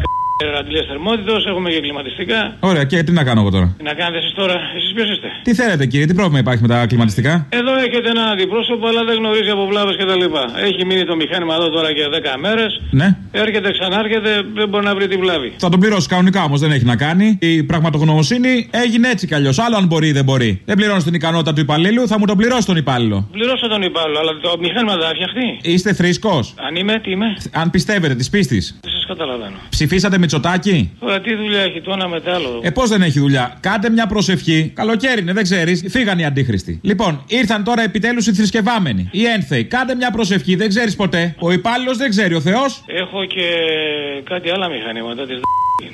αντιλέ θερμότητος, έχουμε και κλιματιστικά. Ωραία, και τι να κάνω εγώ τώρα; Τι να κάνετε εσείς τώρα, εσείς ποιος είστε; Τι θέλετε, κύριε, τι πρόβλημα υπάρχει με τα κλιματιστικά; Εδώ έχετε έναν αντιπρόσωπο, αλλά δεν γνωρίζει από βλάβες κτλ. Έχει μείνει το μηχάνημα εδώ τώρα και 10 μέρες. Ναι. Έρχεται, ξανάρχεται, δεν μπορεί να βρει τη βλάβη. Θα τον πληρώσει κανονικά όμως, δεν έχει να κάνει. Η πραγματογνωμοσύνη έγινε έτσι κι αλλιώς. Άλλο αν μπορεί ή δεν μπορεί. Δεν πληρώνει την ικανότητα του υπαλλήλου, θα μου τον πληρώσει τον υπάλληλο. Πληρώσα τον υπάλληλο, αλλά το μηχάνημα δεν θα φτιαχτεί. Είστε θρήσκο. Αν είμαι, τι είμαι; Αν πιστεύετε τη πίστης. Δεν σας καταλαβαίνω. Ψηφίσατε Μητσοτάκι. Τώρα τι δουλειά έχει το ένα μετά άλλο. Ε, πώς δεν έχει δουλειά; Κάντε μια προσευχή. Καλοκαίρι είναι, δεν ξέρεις. Φύγαν οι αντίχρηστοι. Λοιπόν, ήρθαν τώρα επιτέλους οι θρησκευάμενοι. Οι ένθεοι. Κάντε μια προσευχή, δεν ξέρεις ποτέ. Ο υπάλληλος δεν ξέρει, ο Θεός. Έχω και κάτι άλλα μηχανήματα τη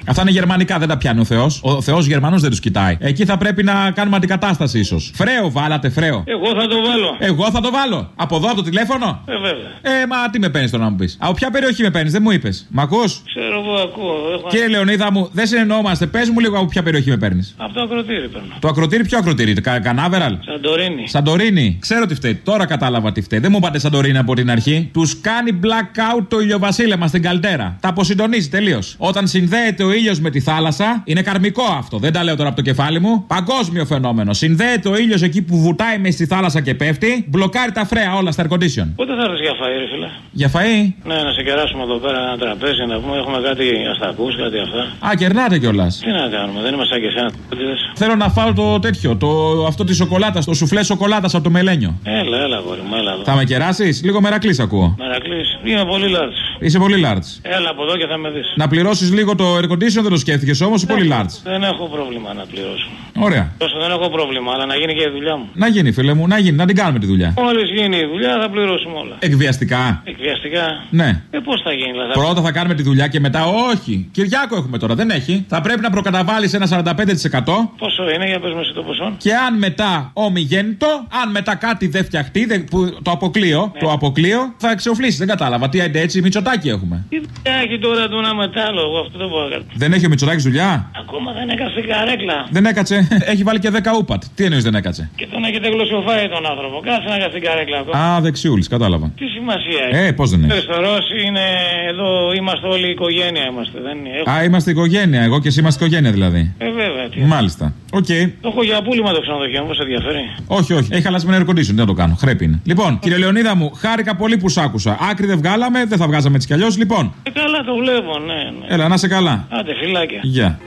Αυτά είναι γερμανικά, δεν τα πιάνει ο Θεός. Ο Θεός Γερμανού δεν τους κοιτάει. Εκεί θα πρέπει να κάνουμε αντικατάσταση ίσως. Φρέο, βάλατε φρέο. Εγώ θα το βάλω. Εγώ θα το βάλω. Από εδώ, από το τηλέφωνο; Ε, βέβαια. Ε, μα τι με παίρνεις τώρα να μου πεις. Από ποια περιοχή με παίρνεις, δεν μου είπες. Μ' ακούς; Ξέρω εγώ, ακούω. Έχω... Κύριε Λεωνίδα μου, δεν συνεννοούμαστε. Πες μου λίγο από ποια περιοχή με παίρνεις. Από το ακροτήρι παίρνω. Το ακροτήρι, ποιο ακροτήρι, κα, Κανάβεραλ; Σαντορίνη. Σαντορίνη. Ξέρω τι φταίει. Τώρα κατάλαβα τι φταίει. Δεν μου είπατε Σαντορίνη από την αρχή. Τους κάνει blackout το ηλιοβασίλεμα στην καλτέρα. Τα αποσυντονίζει τελείως. Όταν συνδέεται ο ήλιος με τη θάλασσα, είναι καρμικό αυτό. Δεν τα λέω τώρα από το κεφάλι μου. Παγκόσμιο φαινόμενο. Συνδέεται ο ήλιος εκεί που βουτάει μες στη θάλασσα και πέφτει. Μπλοκάρει τα φρέα όλα στα air condition. Πότε θα έρθεις για φαΐ, ρε φίλε; Για φαΐ; Ναι, να σε κεράσουμε εδώ πέρα ένα τραπέζι να πούμε. Έχουμε κάτι αστακού, κάτι αυτά. Α, κερνάτε κιόλας. Τι να κάνουμε, δεν είμαστε σαν και εσένα. Θέλω να φάω το τέτοιο, το, αυτό τη σοκολάτα, το σουφλέ σοκολάτα από το μελένιο. Έλα, έλα, γόρι μου, έλα εδώ. Θα με κεράσεις, λίγο μερακλής ακούω. Μερακλής, είμαι πολύ large. Είσαι πολύ large. Έλα από εδώ και θα με δεις. Να πληρώσεις λίγο το air condition δεν το σκέφτηκες όμως, πολύ large. Δεν έχω πρόβλημα να πληρώσω. Ωραία. Τόσο δεν έχω πρόβλημα, αλλά να γίνει και η δουλειά μου. Να γίνει, φίλε μου, να γίνει, να την κάνουμε τη δουλειά. Μόλις γίνει η δουλειά θα πληρώσουμε όλα. Εκβιαστικά. Εκβιαστικά. Ναι. Ε, πώς θα γίνει, δηλαδή. Πρώτα θα κάνουμε τη δουλειά και μετά όχι. Κυριάκο έχουμε τώρα, δεν έχει. Θα πρέπει να προκαταβάλεις ένα 45%. Πόσο είναι, για πες μου εσύ το ποσό. Και αν μετά ομιγέννητο, αν μετά κάτι δεν φτιαχτεί, δεν- που, το αποκλείω, το αποκλείω, θα εξοφλήσει. Δεν κατάλαβα. Τι άντε έτσι, Μητσοτάκι έχουμε. Τι δουλειά έχει τώρα το ένα μετάλλο, εγώ αυτό δεν μπορώ να κάνω. Δεν έχει ο Μητσοτάκης δουλειά; Ακόμα δεν έκασε καρέκλα. Δεν έκατσε. Έχει βάλει και 10 ούπατ. Τι εννοείς δεν έκατσε; Και τον έχετε γλωσσοφάει τον άνθρωπο. Κάτσε να κάτσει καρέκλα ακόμα. Α, δεξιούλης, κατάλαβα. Τι σημασία έχει. Ε, πώς δεν έχει. Στο Ρώση είναι εδώ, είμαστε όλοι οικογένεια είμαστε. Δεν είναι. Έχω- Α, είμαστε οικογένεια. Εγώ και εσύ είμαστε οικογένεια δηλαδή. Ε, βέβαια. Τι. Μάλιστα. Οκ. Το έχω για πούλημα το ξενοδοχείο μου, πώς ενδιαφέρει. Όχι, όχι. Έχει χαλάσει με air condition. Δεν θα το κάνω. Χρέπει είναι. Λοιπόν, κύριε Λεωνίδα μου, χάρηκα πολύ που σ' άκουσα. Άκρη δεν βγάλαμε, δεν θα βγάζαμε έτσι κι αλλιώς. Λοιπόν, Ε, καλά το βλέπω, ναι, ναι. έλα, να σε καλά. Άντε, φυλάκια. Γεια.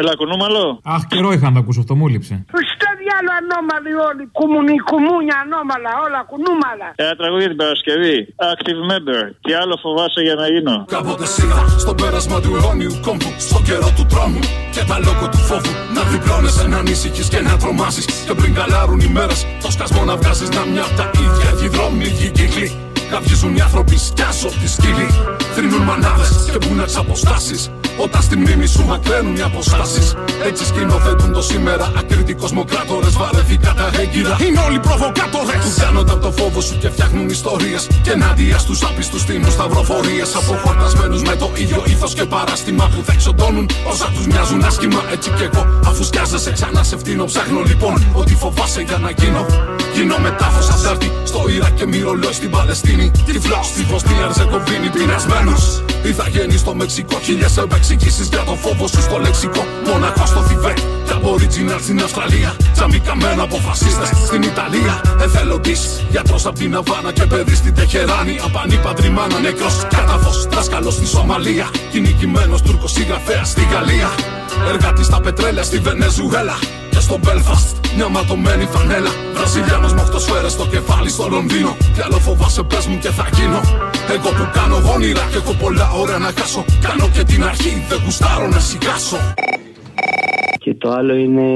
Έλα, κουνούμαλο. Αχ, καιρό είχα να το ακούσω αυτό, μου λείψε. Στο διάλο ανώμαλοι όλοι. Κουμουνι, κουμούνια ανώμαλα, όλα κουνούμαλα. Ένα τραγούδι για την Παρασκευή. Active member. Τι άλλο φοβάσαι για να γίνω; Κάποτε σίγα στο πέρασμα του αιώνιου κόμπου Στο καιρό του τρόμου και τα λόγω του φόβου Να διπλώνεσαι να ανησυχείς και να τρομάσεις Και πριν καλάρουν οι μέρες το σκασμό να βγάζεις Να μια απ' τα ίδια γη δρόμοι γη κύκλοι Καυγίζουν οι άνθρωποι σκιάσω τη σκύλη Θρυνούν μανάδες και μπουν εξ αποστάσεις όταν στη μνήμη σου μακραίνουν οι αποστάσεις. Έτσι σκηνοθετούν το σήμερα. Ακριτικοί κοσμοκράτορες βαρεθήκα τα έγκυρα. Είναι όλοι προβοκάτορες. Τους κάνονται από το φόβο σου και φτιάχνουν ιστορίες. Και ενάντια στους άπιστους τίνουν σταυροφορίες. Αποχορτασμένους με το ίδιο ήθος και παράστημα που δεν ξοντώνουν όσα τους μοιάζουν άσχημα. Έτσι κι εγώ, αφού σκιάζεσαι ξανά σε φτύνω, ψάχνω λοιπόν ότι φοβάσαι για να γίνω. Γίνω μετάφος αστέρτη στο Ιράκ και μειώ ρολόι στην Παλαιστίνη. Τυφλός στη Βοσνία Ερζεγοβίνη πεινασμένος. Ή θα γίνει στο Μεξικό. Χίλιες επεξηγήσει για το φόβο σου στο λεξικό. Μονακό στο Θιβέτ. Και Aboriginal στην Αυστραλία. Τζαμικαμένα από φασίστες στην Ιταλία. Εθελοντής γιατρό από την Αβάνα και παιδί στην Τεχεράνη. Απανή παντριμάνα νεκρός. Κάταφος δάσκαλος στη Σομαλία. Κυνηγημένος Τούρκος συγγραφέας στη Γαλλία. Εργάτης στα πετρέλαια στη Βενεζουέλα. Και στο Belfast μια ματωμένη φανέλα. Βραζιλιάνος με οχτώ σφαίρες στο κεφάλι στο Λονδίνο. Τι άλλο φοβάσαι, πες μου και θα γίνω. Εγώ που κάνω όνειρα και έχω πολλά ώρα να χάσω. Κάνω και την αρχή, δεν γουστάρω να σιγάσω. Και το άλλο είναι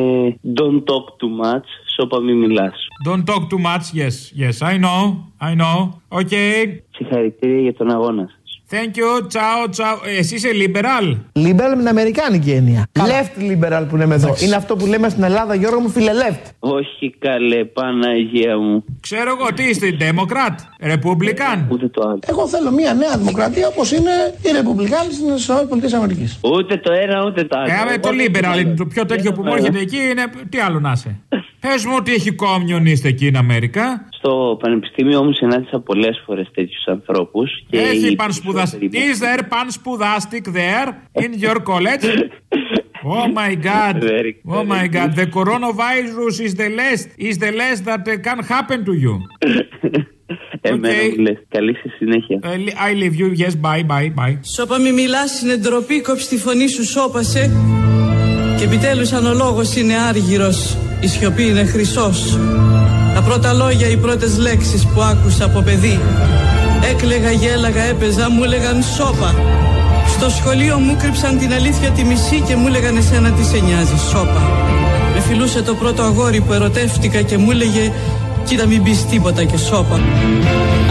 Don't talk too much, σώπα μη μιλάς. Don't talk too much, yes, yes, I know, I know. Okay. Συγχαρητήρια για τον αγώνα σας. Thank you, ciao, ciao. Ε, Εσύ είσαι liberal; Liberal με την αμερικάνικη έννοια. Left liberal που λέμε εδώ. Είναι αυτό που λέμε στην Ελλάδα, Γιώργο μου, φιλελεύθ. Όχι καλέ, Παναγία μου. Ξέρω εγώ τι είστε, Democrat, Republican; Ούτε το άλλο. Εγώ θέλω μια νέα δημοκρατία όπως είναι οι Ρεπουμπλικάνοι στι ΗΠΑ. Ούτε το ένα, ούτε το άλλο. Ε, με το liberal είναι το πιο τέτοιο που μου έρχεται εκεί είναι. Τι άλλο να είσαι. Πες μου ότι έχει communist εκεί in Αμέρικα. Στο πανεπιστήμιο όμως συνάντησα πολλές φορές τέτοιους ανθρώπους. Έχει πανσπουδαστικ. Is there πανσπουδαστικ there in your college? Oh my god. Oh my god. The coronavirus is the less is the less that uh, can happen to you. Εμένα μου λες. Καλή στη συνέχεια. Uh, I leave you. Yes, bye, bye, bye. Σώπα μη μιλάς είναι ντροπή, κόψει τη φωνή σου σώπασε Και επιτέλους αν ο λόγος είναι άργυρος, η σιωπή είναι χρυσός. Τα πρώτα λόγια, οι πρώτες λέξεις που άκουσα από παιδί. Έκλεγα, γέλαγα, έπαιζα, μου έλεγαν σώπα. Στο σχολείο μου κρύψαν την αλήθεια τη μισή και μου έλεγαν εσένα τι σε νοιάζει, σώπα. Με φιλούσε το πρώτο αγόρι που ερωτεύτηκα και μου έλεγε Κοίτα μην πεις τίποτα και σώπα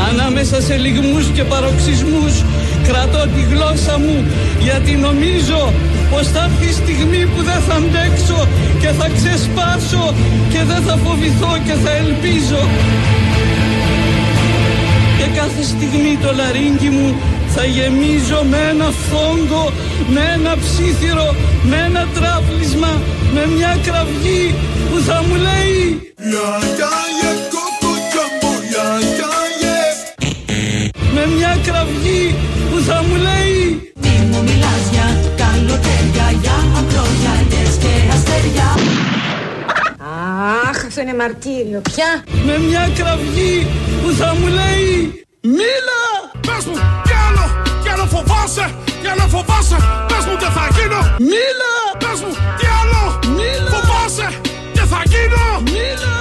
Ανάμεσα σε λιγμούς και παροξισμούς Κρατώ τη γλώσσα μου Γιατί νομίζω πως θα έρθει η στιγμή που δεν θα αντέξω Και θα ξεσπάσω Και δεν θα φοβηθώ και θα ελπίζω. Και κάθε στιγμή το λαρίνκι μου θα γεμίζω με ένα φόγκο, με ένα ψήθυρο, με ένα τράπλισμα, με μια κραυγή που θα μου λέει Με μια κραυγή που θα μου λέει Τι μου μιλάς για καλοκαίρια, για ακρογιαλιές και αστέρια Αχ, αυτό είναι μαρτύριο. Ποια; Με μια κραυγή που θα μου λέει Μίλα! Πες μου, τι άλλο, τι άλλο φοβάσαι, τι άλλο φοβάσαι, πες μου τι θα γίνω. Μίλα! Πες μου, τι άλλο, Μίλα! φοβάσαι, τι θα γίνω. Μίλα!